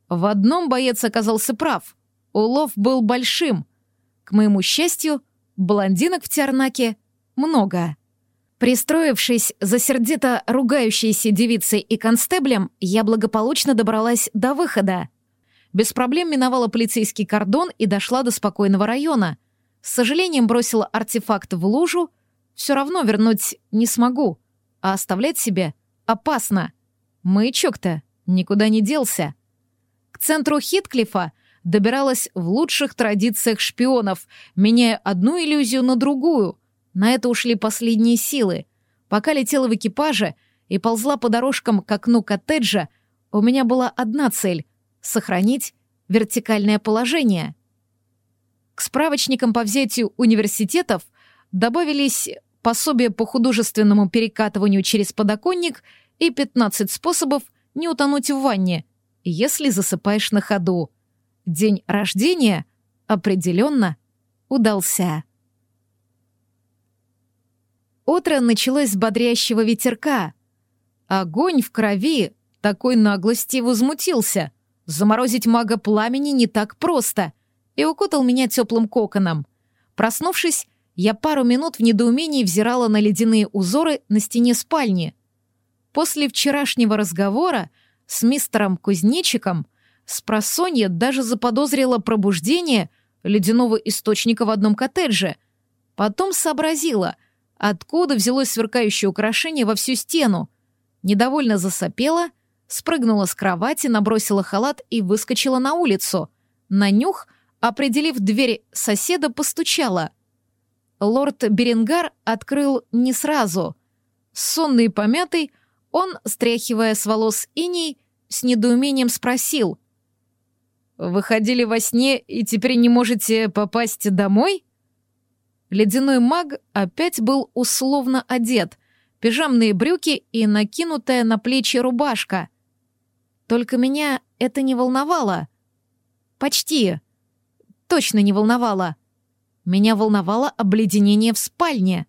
В одном боец оказался прав. Улов был большим. К моему счастью, блондинок в Тиарнаке много. Пристроившись за сердито ругающейся девицей и констеблем, я благополучно добралась до выхода. Без проблем миновала полицейский кордон и дошла до спокойного района. С сожалением бросила артефакт в лужу. Все равно вернуть не смогу, а оставлять себе опасно. Маячок-то никуда не делся. К центру Хитклифа добиралась в лучших традициях шпионов, меняя одну иллюзию на другую — на это ушли последние силы. Пока летела в экипаже и ползла по дорожкам к окну коттеджа, у меня была одна цель — сохранить вертикальное положение. К справочникам по взятию университетов добавились пособие по художественному перекатыванию через подоконник и 15 способов не утонуть в ванне, если засыпаешь на ходу. День рождения определенно удался. Утро началось с бодрящего ветерка. Огонь в крови такой наглости возмутился. Заморозить мага пламени не так просто. И укутал меня теплым коконом. Проснувшись, я пару минут в недоумении взирала на ледяные узоры на стене спальни. После вчерашнего разговора с мистером Кузнечиком спросонья даже заподозрила пробуждение ледяного источника в одном коттедже. Потом сообразила — Откуда взялось сверкающее украшение во всю стену? Недовольно засопела, спрыгнула с кровати, набросила халат и выскочила на улицу. На нюх, определив дверь соседа, постучала. Лорд Беренгар открыл не сразу. Сонный и помятый, он, стряхивая с волос иней, с недоумением спросил. «Выходили во сне и теперь не можете попасть домой?» Ледяной маг опять был условно одет, пижамные брюки и накинутая на плечи рубашка. Только меня это не волновало. Почти. Точно не волновало. Меня волновало обледенение в спальне.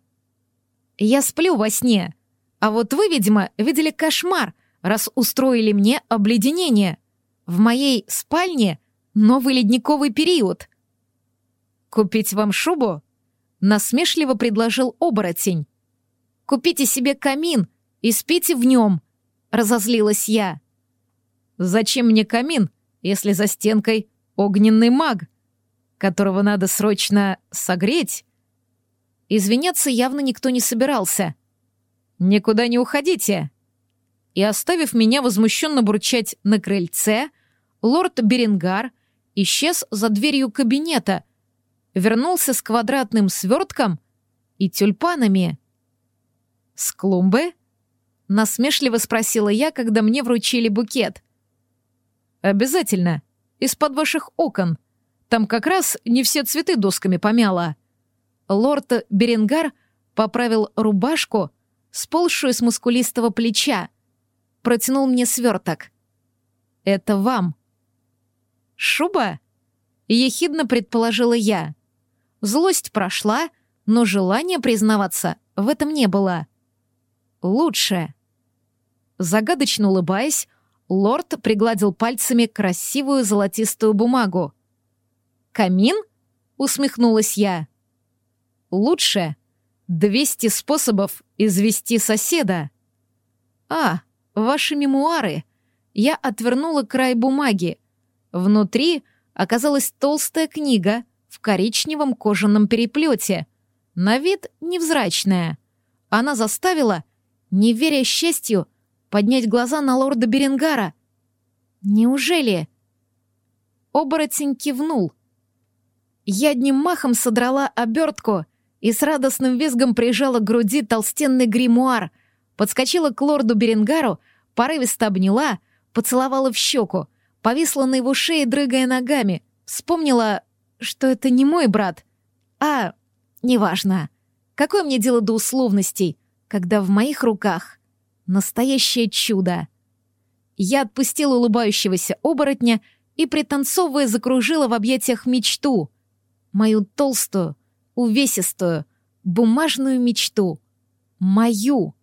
Я сплю во сне. А вот вы, видимо, видели кошмар, раз устроили мне обледенение. В моей спальне новый ледниковый период. «Купить вам шубу?» — насмешливо предложил оборотень. «Купите себе камин и спите в нем», — разозлилась я. «Зачем мне камин, если за стенкой огненный маг, которого надо срочно согреть?» Извиняться явно никто не собирался. «Никуда не уходите!» И, оставив меня возмущенно бурчать на крыльце, лорд Беренгар исчез за дверью кабинета, вернулся с квадратным свертком и тюльпанами. «С клумбы?» — насмешливо спросила я, когда мне вручили букет. «Обязательно. Из-под ваших окон. Там как раз не все цветы досками помяло». Лорд Беренгар поправил рубашку, сползшую с мускулистого плеча, протянул мне сверток. «Это вам». «Шуба?» — ехидно предположила я. Злость прошла, но желания признаваться в этом не было. «Лучше». Загадочно улыбаясь, лорд пригладил пальцами красивую золотистую бумагу. «Камин?» — усмехнулась я. «Лучше», 200 способов извести соседа. А, ваши мемуары. Я отвернула край бумаги. Внутри оказалась толстая книга в коричневом кожаном переплете. На вид невзрачная. Она заставила, не веря счастью, поднять глаза на лорда Беренгара. «Неужели?» Оборотень кивнул. Я одним махом содрала обертку и с радостным визгом прижала к груди толстенный гримуар, подскочила к лорду Беренгару, порывисто обняла, поцеловала в щеку, повисла на его шее, дрыгая ногами, вспомнила, что это не мой брат, а... неважно. Какое мне дело до условностей, когда в моих руках настоящее чудо? Я отпустила улыбающегося оборотня и, пританцовывая, закружила в объятиях мечту. Мою толстую, увесистую, бумажную мечту. Мою.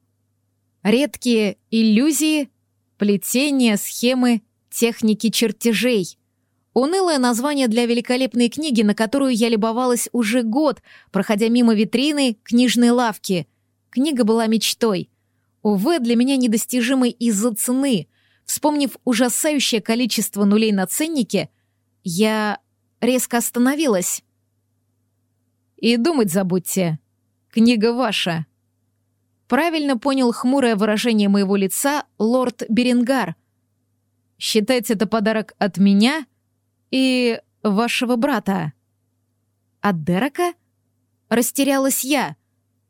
Редкие иллюзии, плетение, схемы, техники чертежей. Унылое название для великолепной книги, на которую я любовалась уже год, проходя мимо витрины книжной лавки. Книга была мечтой. Увы, для меня недостижимой из-за цены. Вспомнив ужасающее количество нулей на ценнике, я резко остановилась. И думать забудьте. Книга ваша. Правильно понял хмурое выражение моего лица лорд Беренгар. Считайте это подарок от меня и вашего брата. От Дерека? Растерялась я.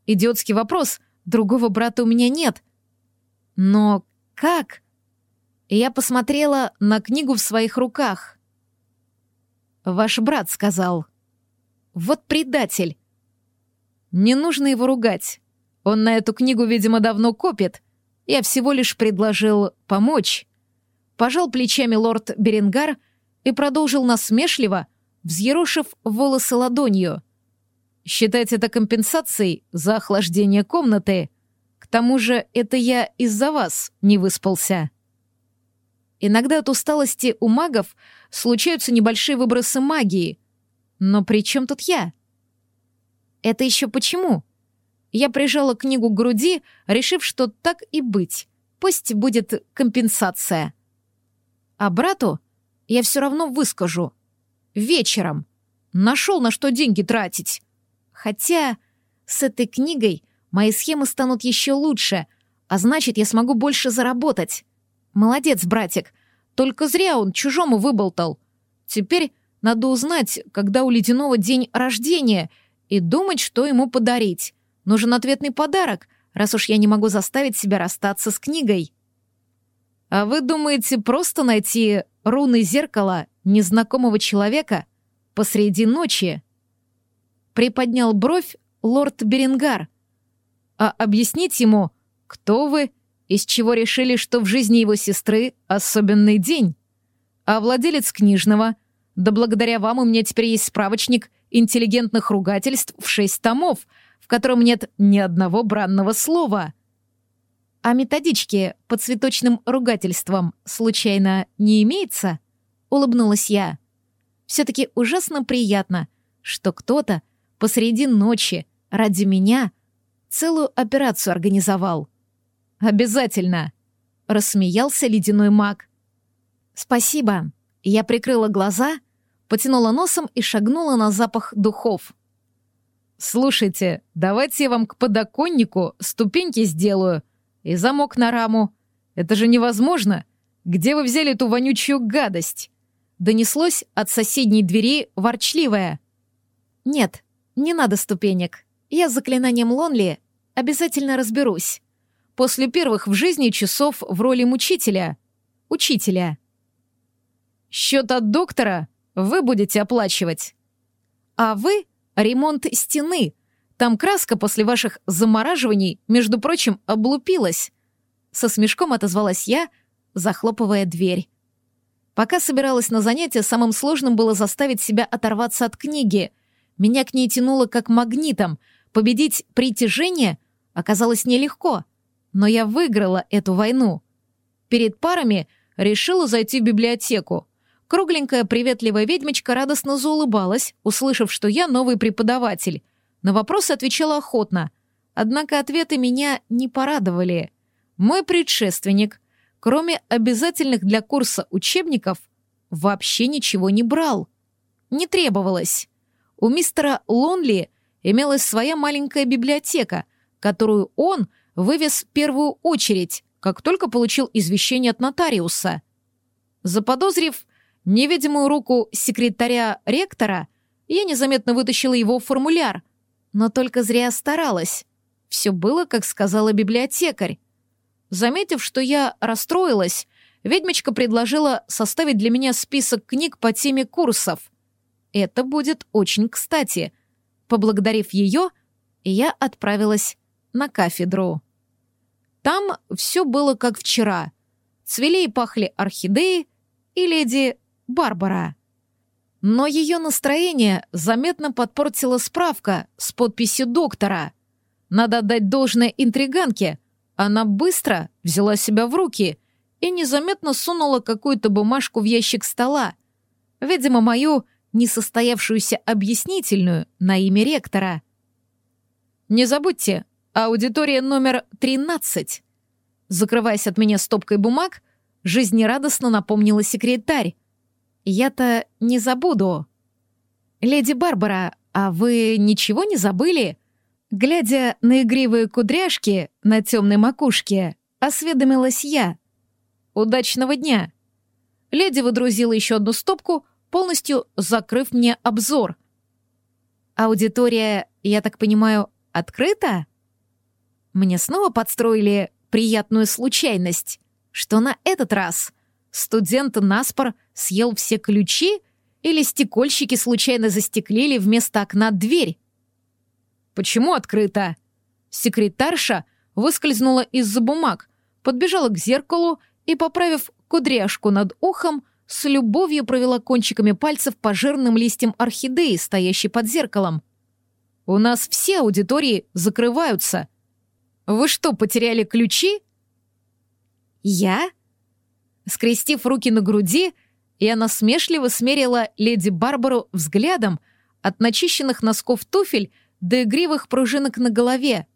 Идиотский вопрос. Другого брата у меня нет. Но как? Я посмотрела на книгу в своих руках. «Ваш брат сказал», вот предатель. Не нужно его ругать. Он на эту книгу, видимо, давно копит. Я всего лишь предложил помочь. Пожал плечами лорд Беренгар и продолжил насмешливо, взъерошив волосы ладонью. Считать это компенсацией за охлаждение комнаты. К тому же это я из-за вас не выспался. Иногда от усталости у магов случаются небольшие выбросы магии — но при чем тут я? Это еще почему? Я прижала книгу к груди, решив, что так и быть. Пусть будет компенсация. А брату я все равно выскажу. Вечером. Нашел на что деньги тратить. Хотя с этой книгой мои схемы станут еще лучше, а значит, я смогу больше заработать. Молодец, братик. Только зря он чужому выболтал. Теперь надо узнать, когда у Ледяного день рождения, и думать, что ему подарить. Нужен ответный подарок, раз уж я не могу заставить себя расстаться с книгой. А вы думаете просто найти руны зеркала незнакомого человека посреди ночи? Приподнял бровь лорд Беренгар. А объяснить ему, кто вы, из чего решили, что в жизни его сестры особенный день? А владелец книжного, да благодаря вам у меня теперь есть справочник интеллигентных ругательств в шесть томов, в котором нет ни одного бранного слова — а методички по цветочным ругательствам случайно не имеется? Улыбнулась я. Все-таки ужасно приятно, что кто-то посреди ночи ради меня целую операцию организовал. Обязательно, рассмеялся ледяной маг. Спасибо. Я прикрыла глаза, потянула носом и шагнула на запах духов. «Слушайте, давайте я вам к подоконнику ступеньки сделаю, и замок на раму. Это же невозможно! Где вы взяли эту вонючую гадость?» Донеслось от соседней двери ворчливое. «Нет, не надо ступенек. Я с заклинанием Лонли обязательно разберусь. После первых в жизни часов в роли мучителя. Учителя. Счет от доктора вы будете оплачивать. А вы — ремонт стены, там краска после ваших замораживаний, между прочим, облупилась. Со смешком отозвалась я, захлопывая дверь. Пока собиралась на занятия, самым сложным было заставить себя оторваться от книги. Меня к ней тянуло как магнитом. Победить притяжение оказалось нелегко. Но я выиграла эту войну. Перед парами решила зайти в библиотеку. Кругленькая приветливая ведьмочка радостно заулыбалась, услышав, что я новый преподаватель. На вопросы отвечала охотно, однако ответы меня не порадовали. Мой предшественник, кроме обязательных для курса учебников, вообще ничего не брал. Не требовалось. У мистера Лонли имелась своя маленькая библиотека, которую он вывез в первую очередь, как только получил извещение от нотариуса. Заподозрив невидимую руку секретаря ректора, я незаметно вытащила его формуляр, но только зря старалась. Все было, как сказала библиотекарь. Заметив, что я расстроилась, ведьмочка предложила составить для меня список книг по теме курсов. Это будет очень кстати. Поблагодарив ее, я отправилась на кафедру. Там все было как вчера. Цвели и пахли орхидеи и леди Барбара. Но ее настроение заметно подпортила справка с подписью доктора. Надо отдать должное интриганке. Она быстро взяла себя в руки и незаметно сунула какую-то бумажку в ящик стола. Видимо, мою несостоявшуюся объяснительную на имя ректора. «Не забудьте, аудитория номер 13». Закрываясь от меня стопкой бумаг, жизнерадостно напомнила секретарь. Я-то не забуду. Леди Барбара, а вы ничего не забыли? Глядя на игривые кудряшки на темной макушке, осведомилась я. Удачного дня. Леди выдрузила еще одну стопку, полностью закрыв мне обзор. Аудитория, я так понимаю, открыта? Мне снова подстроили приятную случайность, что на этот раз студент Наспор — Съел все ключи или стекольщики случайно застеклили вместо окна дверь? Почему открыто? Секретарша выскользнула из-за бумаг, подбежала к зеркалу и, поправив кудряшку над ухом, с любовью провела кончиками пальцев по жирным листьям орхидеи, стоящей под зеркалом. «У нас все аудитории закрываются. Вы что, потеряли ключи?» «Я?» Скрестив руки на груди, и она смешливо смерила леди Барбару взглядом от начищенных носков туфель до игривых пружинок на голове.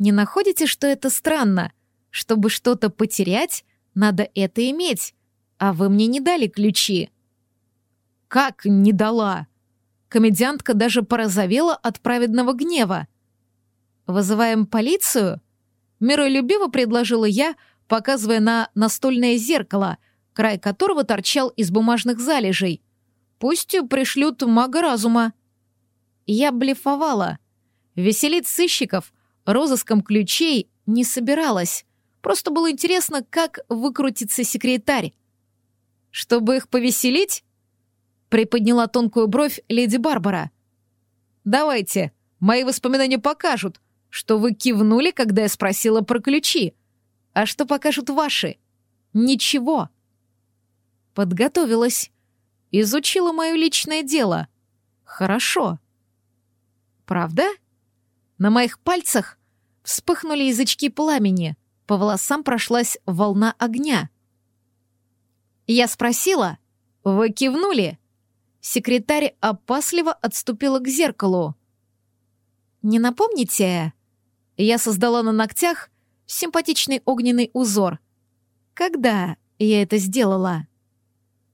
«Не находите, что это странно? Чтобы что-то потерять, надо это иметь, а вы мне не дали ключи». «Как не дала?» Комедиантка даже порозовела от праведного гнева. «Вызываем полицию?» Миролюбиво предложила я, показывая на настольное зеркало — край которого торчал из бумажных залежей. Пусть пришлют мага разума. Я блефовала. Веселить сыщиков розыском ключей не собиралась. Просто было интересно, как выкрутится секретарь. «Чтобы их повеселить?» — приподняла тонкую бровь леди Барбара. «Давайте, мои воспоминания покажут, что вы кивнули, когда я спросила про ключи. А что покажут ваши? Ничего». Подготовилась. Изучила мое личное дело. Хорошо. Правда? На моих пальцах вспыхнули язычки пламени, по волосам прошлась волна огня. Я спросила, вы кивнули? Секретарь опасливо отступила к зеркалу. «Не напомните?» Я создала на ногтях симпатичный огненный узор. Когда я это сделала?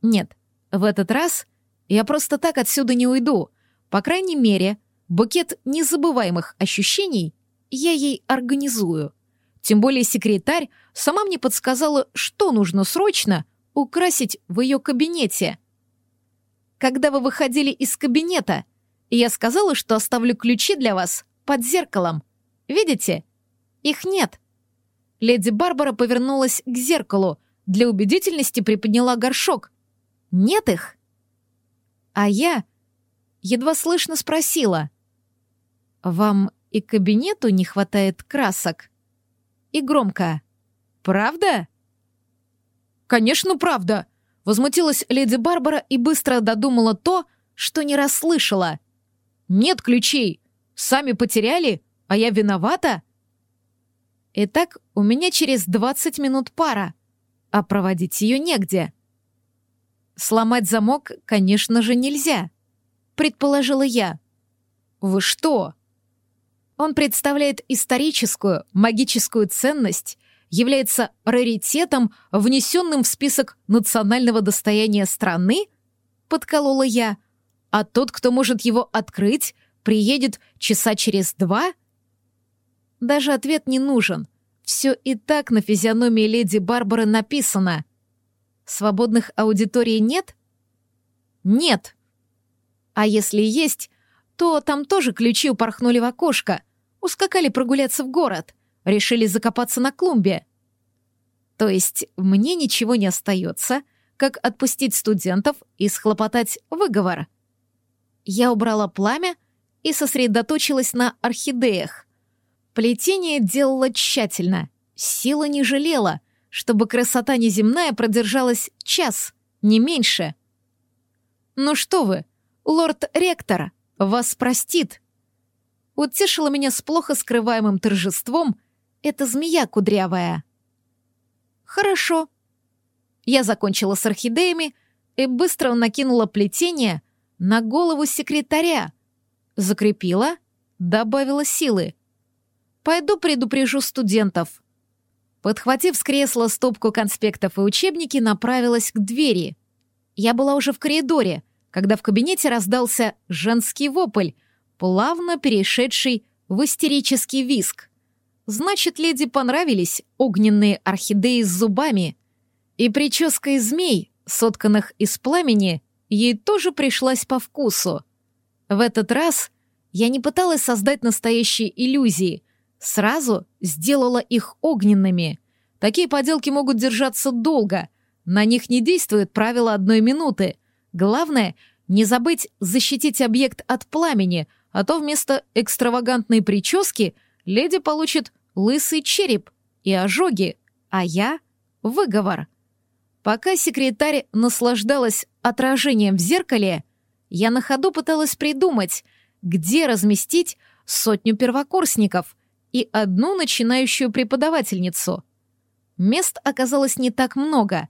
Нет, в этот раз я просто так отсюда не уйду. По крайней мере, букет незабываемых ощущений я ей организую. Тем более секретарь сама мне подсказала, что нужно срочно украсить в ее кабинете. Когда вы выходили из кабинета, я сказала, что оставлю ключи для вас под зеркалом. Видите? Их нет. Леди Барбара повернулась к зеркалу, для убедительности приподняла горшок. Нет их. А я едва слышно спросила. «Вам и кабинету не хватает красок?» И громко. «Правда?» «Конечно, правда!» — возмутилась леди Барбара и быстро додумала то, что не расслышала. «Нет ключей! Сами потеряли, а я виновата?» Итак, у меня через 20 минут пара, а проводить ее негде. Сломать замок, конечно же, нельзя, предположила я. Вы что? Он представляет историческую, магическую ценность, является раритетом, внесенным в список национального достояния страны? Подколола я. А тот, кто может его открыть, приедет часа через два? Даже ответ не нужен. Все и так на физиономии леди Барбары написано. Свободных аудиторий нет? Нет. А если есть, то там тоже ключи упорхнули в окошко, ускакали прогуляться в город, решили закопаться на клумбе. То есть мне ничего не остается, как отпустить студентов и схлопотать выговор. Я убрала пламя и сосредоточилась на орхидеях. Плетение делала тщательно, сила не жалела, чтобы красота неземная продержалась час, не меньше. «Ну что вы, лорд-ректор, вас простит!» Утешила меня с плохо скрываемым торжеством эта змея кудрявая. «Хорошо». Я закончила с орхидеями и быстро накинула плетение на голову секретаря, закрепила, добавила силы. «Пойду предупрежу студентов». Подхватив с кресла стопку конспектов и учебники, направилась к двери. Я была уже в коридоре, когда в кабинете раздался женский вопль, плавно перешедший в истерический виск. Значит, леди понравились огненные орхидеи с зубами, и прическа из змей, сотканных из пламени, ей тоже пришлась по вкусу. В этот раз я не пыталась создать настоящие иллюзии, сразу сделала их огненными. Такие поделки могут держаться долго, на них не действует правило одной минуты. Главное — не забыть защитить объект от пламени, а то вместо экстравагантной прически леди получит лысый череп и ожоги, а я — выговор. Пока секретарь наслаждалась отражением в зеркале, я на ходу пыталась придумать, где разместить сотню первокурсников и одну начинающую преподавательницу. Мест оказалось не так много.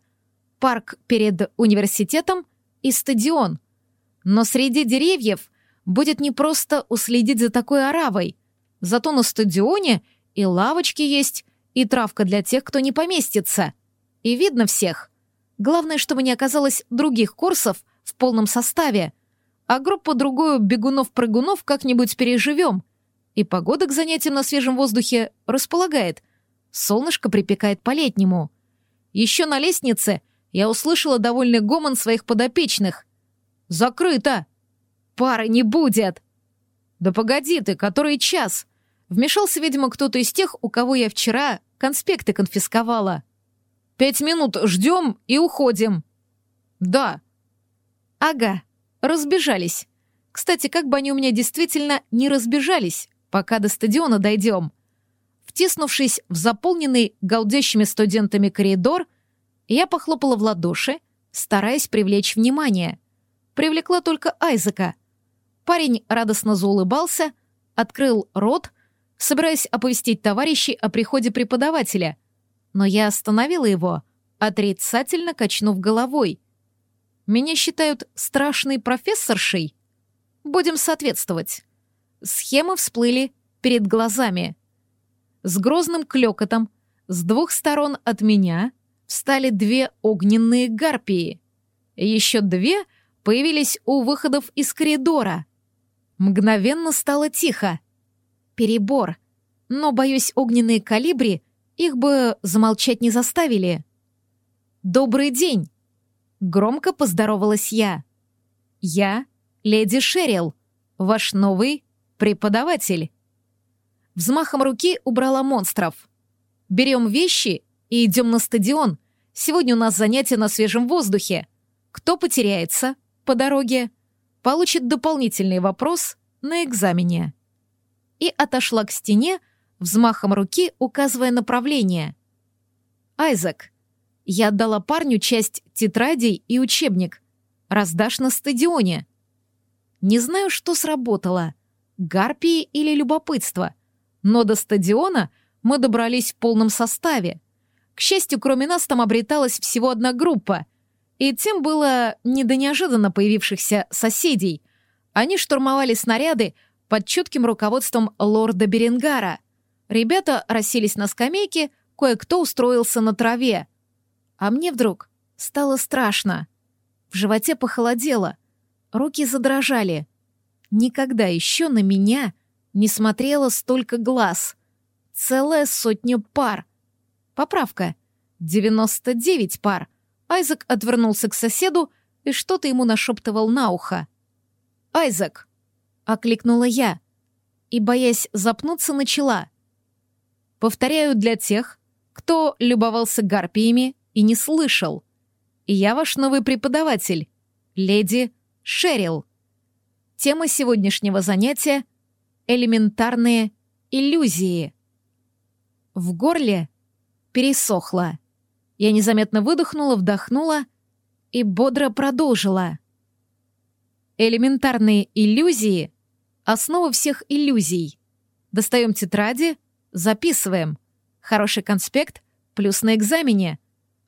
Парк перед университетом и стадион. Но среди деревьев будет непросто уследить за такой оравой. Зато на стадионе и лавочки есть, и травка для тех, кто не поместится. И видно всех. Главное, чтобы не оказалось других курсов в полном составе. А группу другую бегунов-прыгунов как-нибудь переживем. И погода к занятиям на свежем воздухе располагает. Солнышко припекает по-летнему. Еще на лестнице я услышала довольный гомон своих подопечных. «Закрыто! Пары не будет!» «Да погоди ты, который час?» Вмешался, видимо, кто-то из тех, у кого я вчера конспекты конфисковала. Пять минут ждем и уходим. Да. Ага, разбежались. Кстати, как бы они у меня действительно не разбежались, пока до стадиона дойдем. Втиснувшись в заполненный галдящими студентами коридор, я похлопала в ладоши, стараясь привлечь внимание. Привлекла только Айзека. Парень радостно заулыбался, открыл рот, собираясь оповестить товарищей о приходе преподавателя. Но я остановила его, отрицательно качнув головой. Меня считают страшной профессоршей? Будем соответствовать. Схемы всплыли перед глазами. С грозным клёкотом с двух сторон от меня встали две огненные гарпии. Еще две появились у выходов из коридора. Мгновенно стало тихо. Перебор. Но, боюсь, огненные калибри их бы замолчать не заставили. «Добрый день!» Громко поздоровалась я. «Я леди Шерил, ваш новый преподаватель». Взмахом руки убрала монстров. «Берем вещи и идем на стадион. Сегодня у нас занятие на свежем воздухе. Кто потеряется по дороге, получит дополнительный вопрос на экзамене. И отошла к стене, взмахом руки указывая направление. «Айзек, я отдала парню часть тетрадей и учебник. Раздашь на стадионе». Не знаю, что сработало, гарпии или любопытство, но до стадиона мы добрались в полном составе — к счастью, кроме нас там обреталась всего одна группа, и тем было не до неожиданно появившихся соседей. Они штурмовали снаряды под чутким руководством лорда Беренгара. Ребята расселись на скамейке, кое-кто устроился на траве. А мне вдруг стало страшно. В животе похолодело, руки задрожали. Никогда еще на меня не смотрело столько глаз. Целая сотня пар. Поправка. 99 пар. Айзек отвернулся к соседу и что-то ему нашептывал на ухо. «Айзек!» — окликнула я. И, боясь запнуться, начала. «Повторяю для тех, кто любовался гарпиями и не слышал. Я ваш новый преподаватель, леди Шерил. Тема сегодняшнего занятия — элементарные иллюзии». В горле пересохло. Я незаметно выдохнула, вдохнула и бодро продолжила. Элементарные иллюзии — основа всех иллюзий. Достаем тетради, записываем. Хороший конспект плюс на экзамене.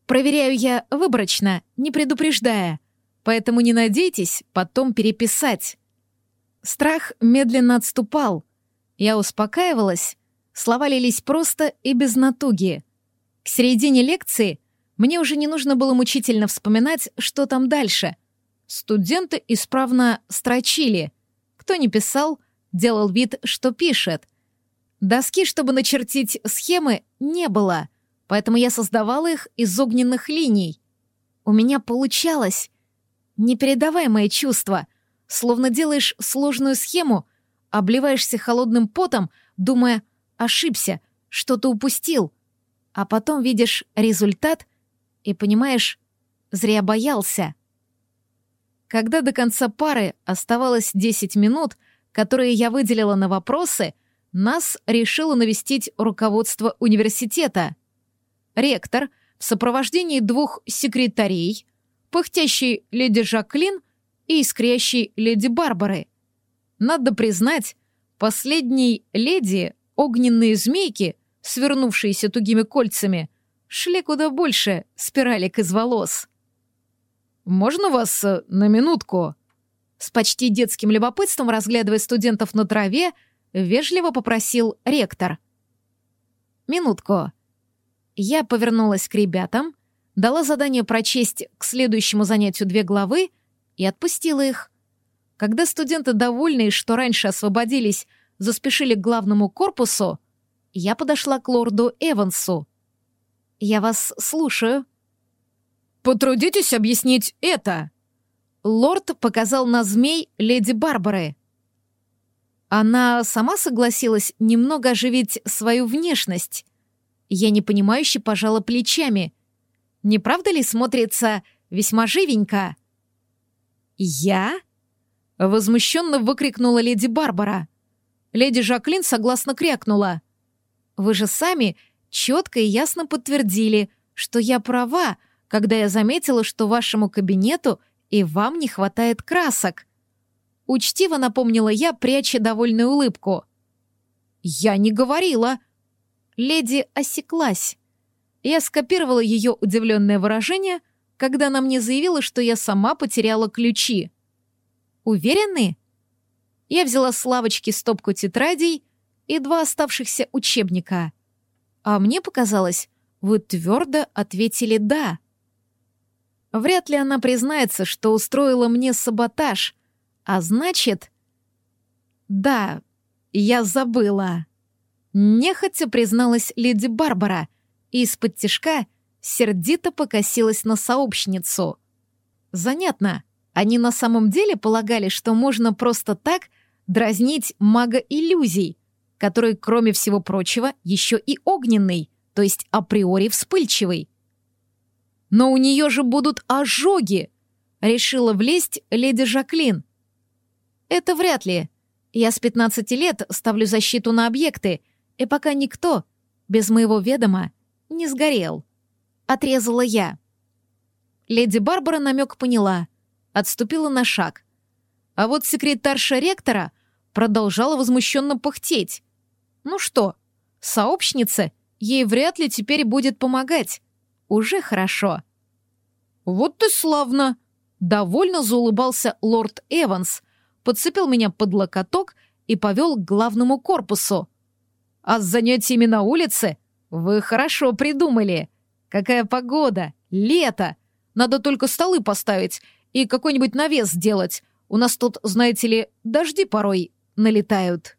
Проверяю я выборочно, не предупреждая, поэтому не надейтесь потом переписать. Страх медленно отступал. Я успокаивалась, слова лились просто и без натуги — к середине лекции мне уже не нужно было мучительно вспоминать, что там дальше. Студенты исправно строчили. Кто не писал, делал вид, что пишет. Доски, чтобы начертить схемы, не было, поэтому я создавала их из огненных линий. У меня получалось. Непередаваемое чувство. Словно делаешь сложную схему, обливаешься холодным потом, думая, ошибся, что-то упустил — а потом видишь результат и понимаешь, зря боялся. Когда до конца пары оставалось 10 минут, которые я выделила на вопросы, нас решило навестить руководство университета. Ректор в сопровождении двух секретарей, пыхтящей леди Жаклин и искрящей леди Барбары. Надо признать, последней леди огненные змейки свернувшиеся тугими кольцами, шли куда больше спиралек из волос. «Можно вас э, на минутку?» С почти детским любопытством, разглядывая студентов на траве, вежливо попросил ректор. «Минутку». Я повернулась к ребятам, дала задание прочесть к следующему занятию две главы и отпустила их. Когда студенты, довольные, что раньше освободились, заспешили к главному корпусу, я подошла к лорду Эвансу. «Я вас слушаю». «Потрудитесь объяснить это!» Лорд показал на змей леди Барбары. Она сама согласилась немного оживить свою внешность. Я непонимающе пожала плечами. Не правда ли смотрится весьма живенько? «Я?» — возмущенно выкрикнула леди Барбара. Леди Жаклин согласно крякнула. «Вы же сами четко и ясно подтвердили, что я права, когда я заметила, что вашему кабинету и вам не хватает красок». Учтиво напомнила я, пряча довольную улыбку. «Я не говорила!» Леди осеклась. Я скопировала ее удивленное выражение, когда она мне заявила, что я сама потеряла ключи. «Уверены?» Я взяла с лавочки стопку тетрадей и два оставшихся учебника. А мне показалось, вы твердо ответили «да». Вряд ли она признается, что устроила мне саботаж, а значит... Да, я забыла. Нехотя призналась леди Барбара и из-под тишка сердито покосилась на сообщницу. Занятно, они на самом деле полагали, что можно просто так дразнить мага иллюзий, который, кроме всего прочего, еще и огненный, то есть априори вспыльчивый. «Но у нее же будут ожоги!» — решила влезть леди Жаклин. «Это вряд ли. Я с 15 лет ставлю защиту на объекты — и пока никто, без моего ведома, не сгорел. Отрезала я. Леди Барбара намек поняла, отступила на шаг. А вот секретарша ректора продолжала возмущенно пыхтеть. Ну что, сообщница ей вряд ли теперь будет помогать. Уже хорошо. Вот ты славно! Довольно заулыбался лорд Эванс, подцепил меня под локоток и повел к главному корпусу. А с занятиями на улице вы хорошо придумали. Какая погода! Лето! Надо только столы поставить и какой-нибудь навес сделать. У нас тут, знаете ли, дожди порой налетают.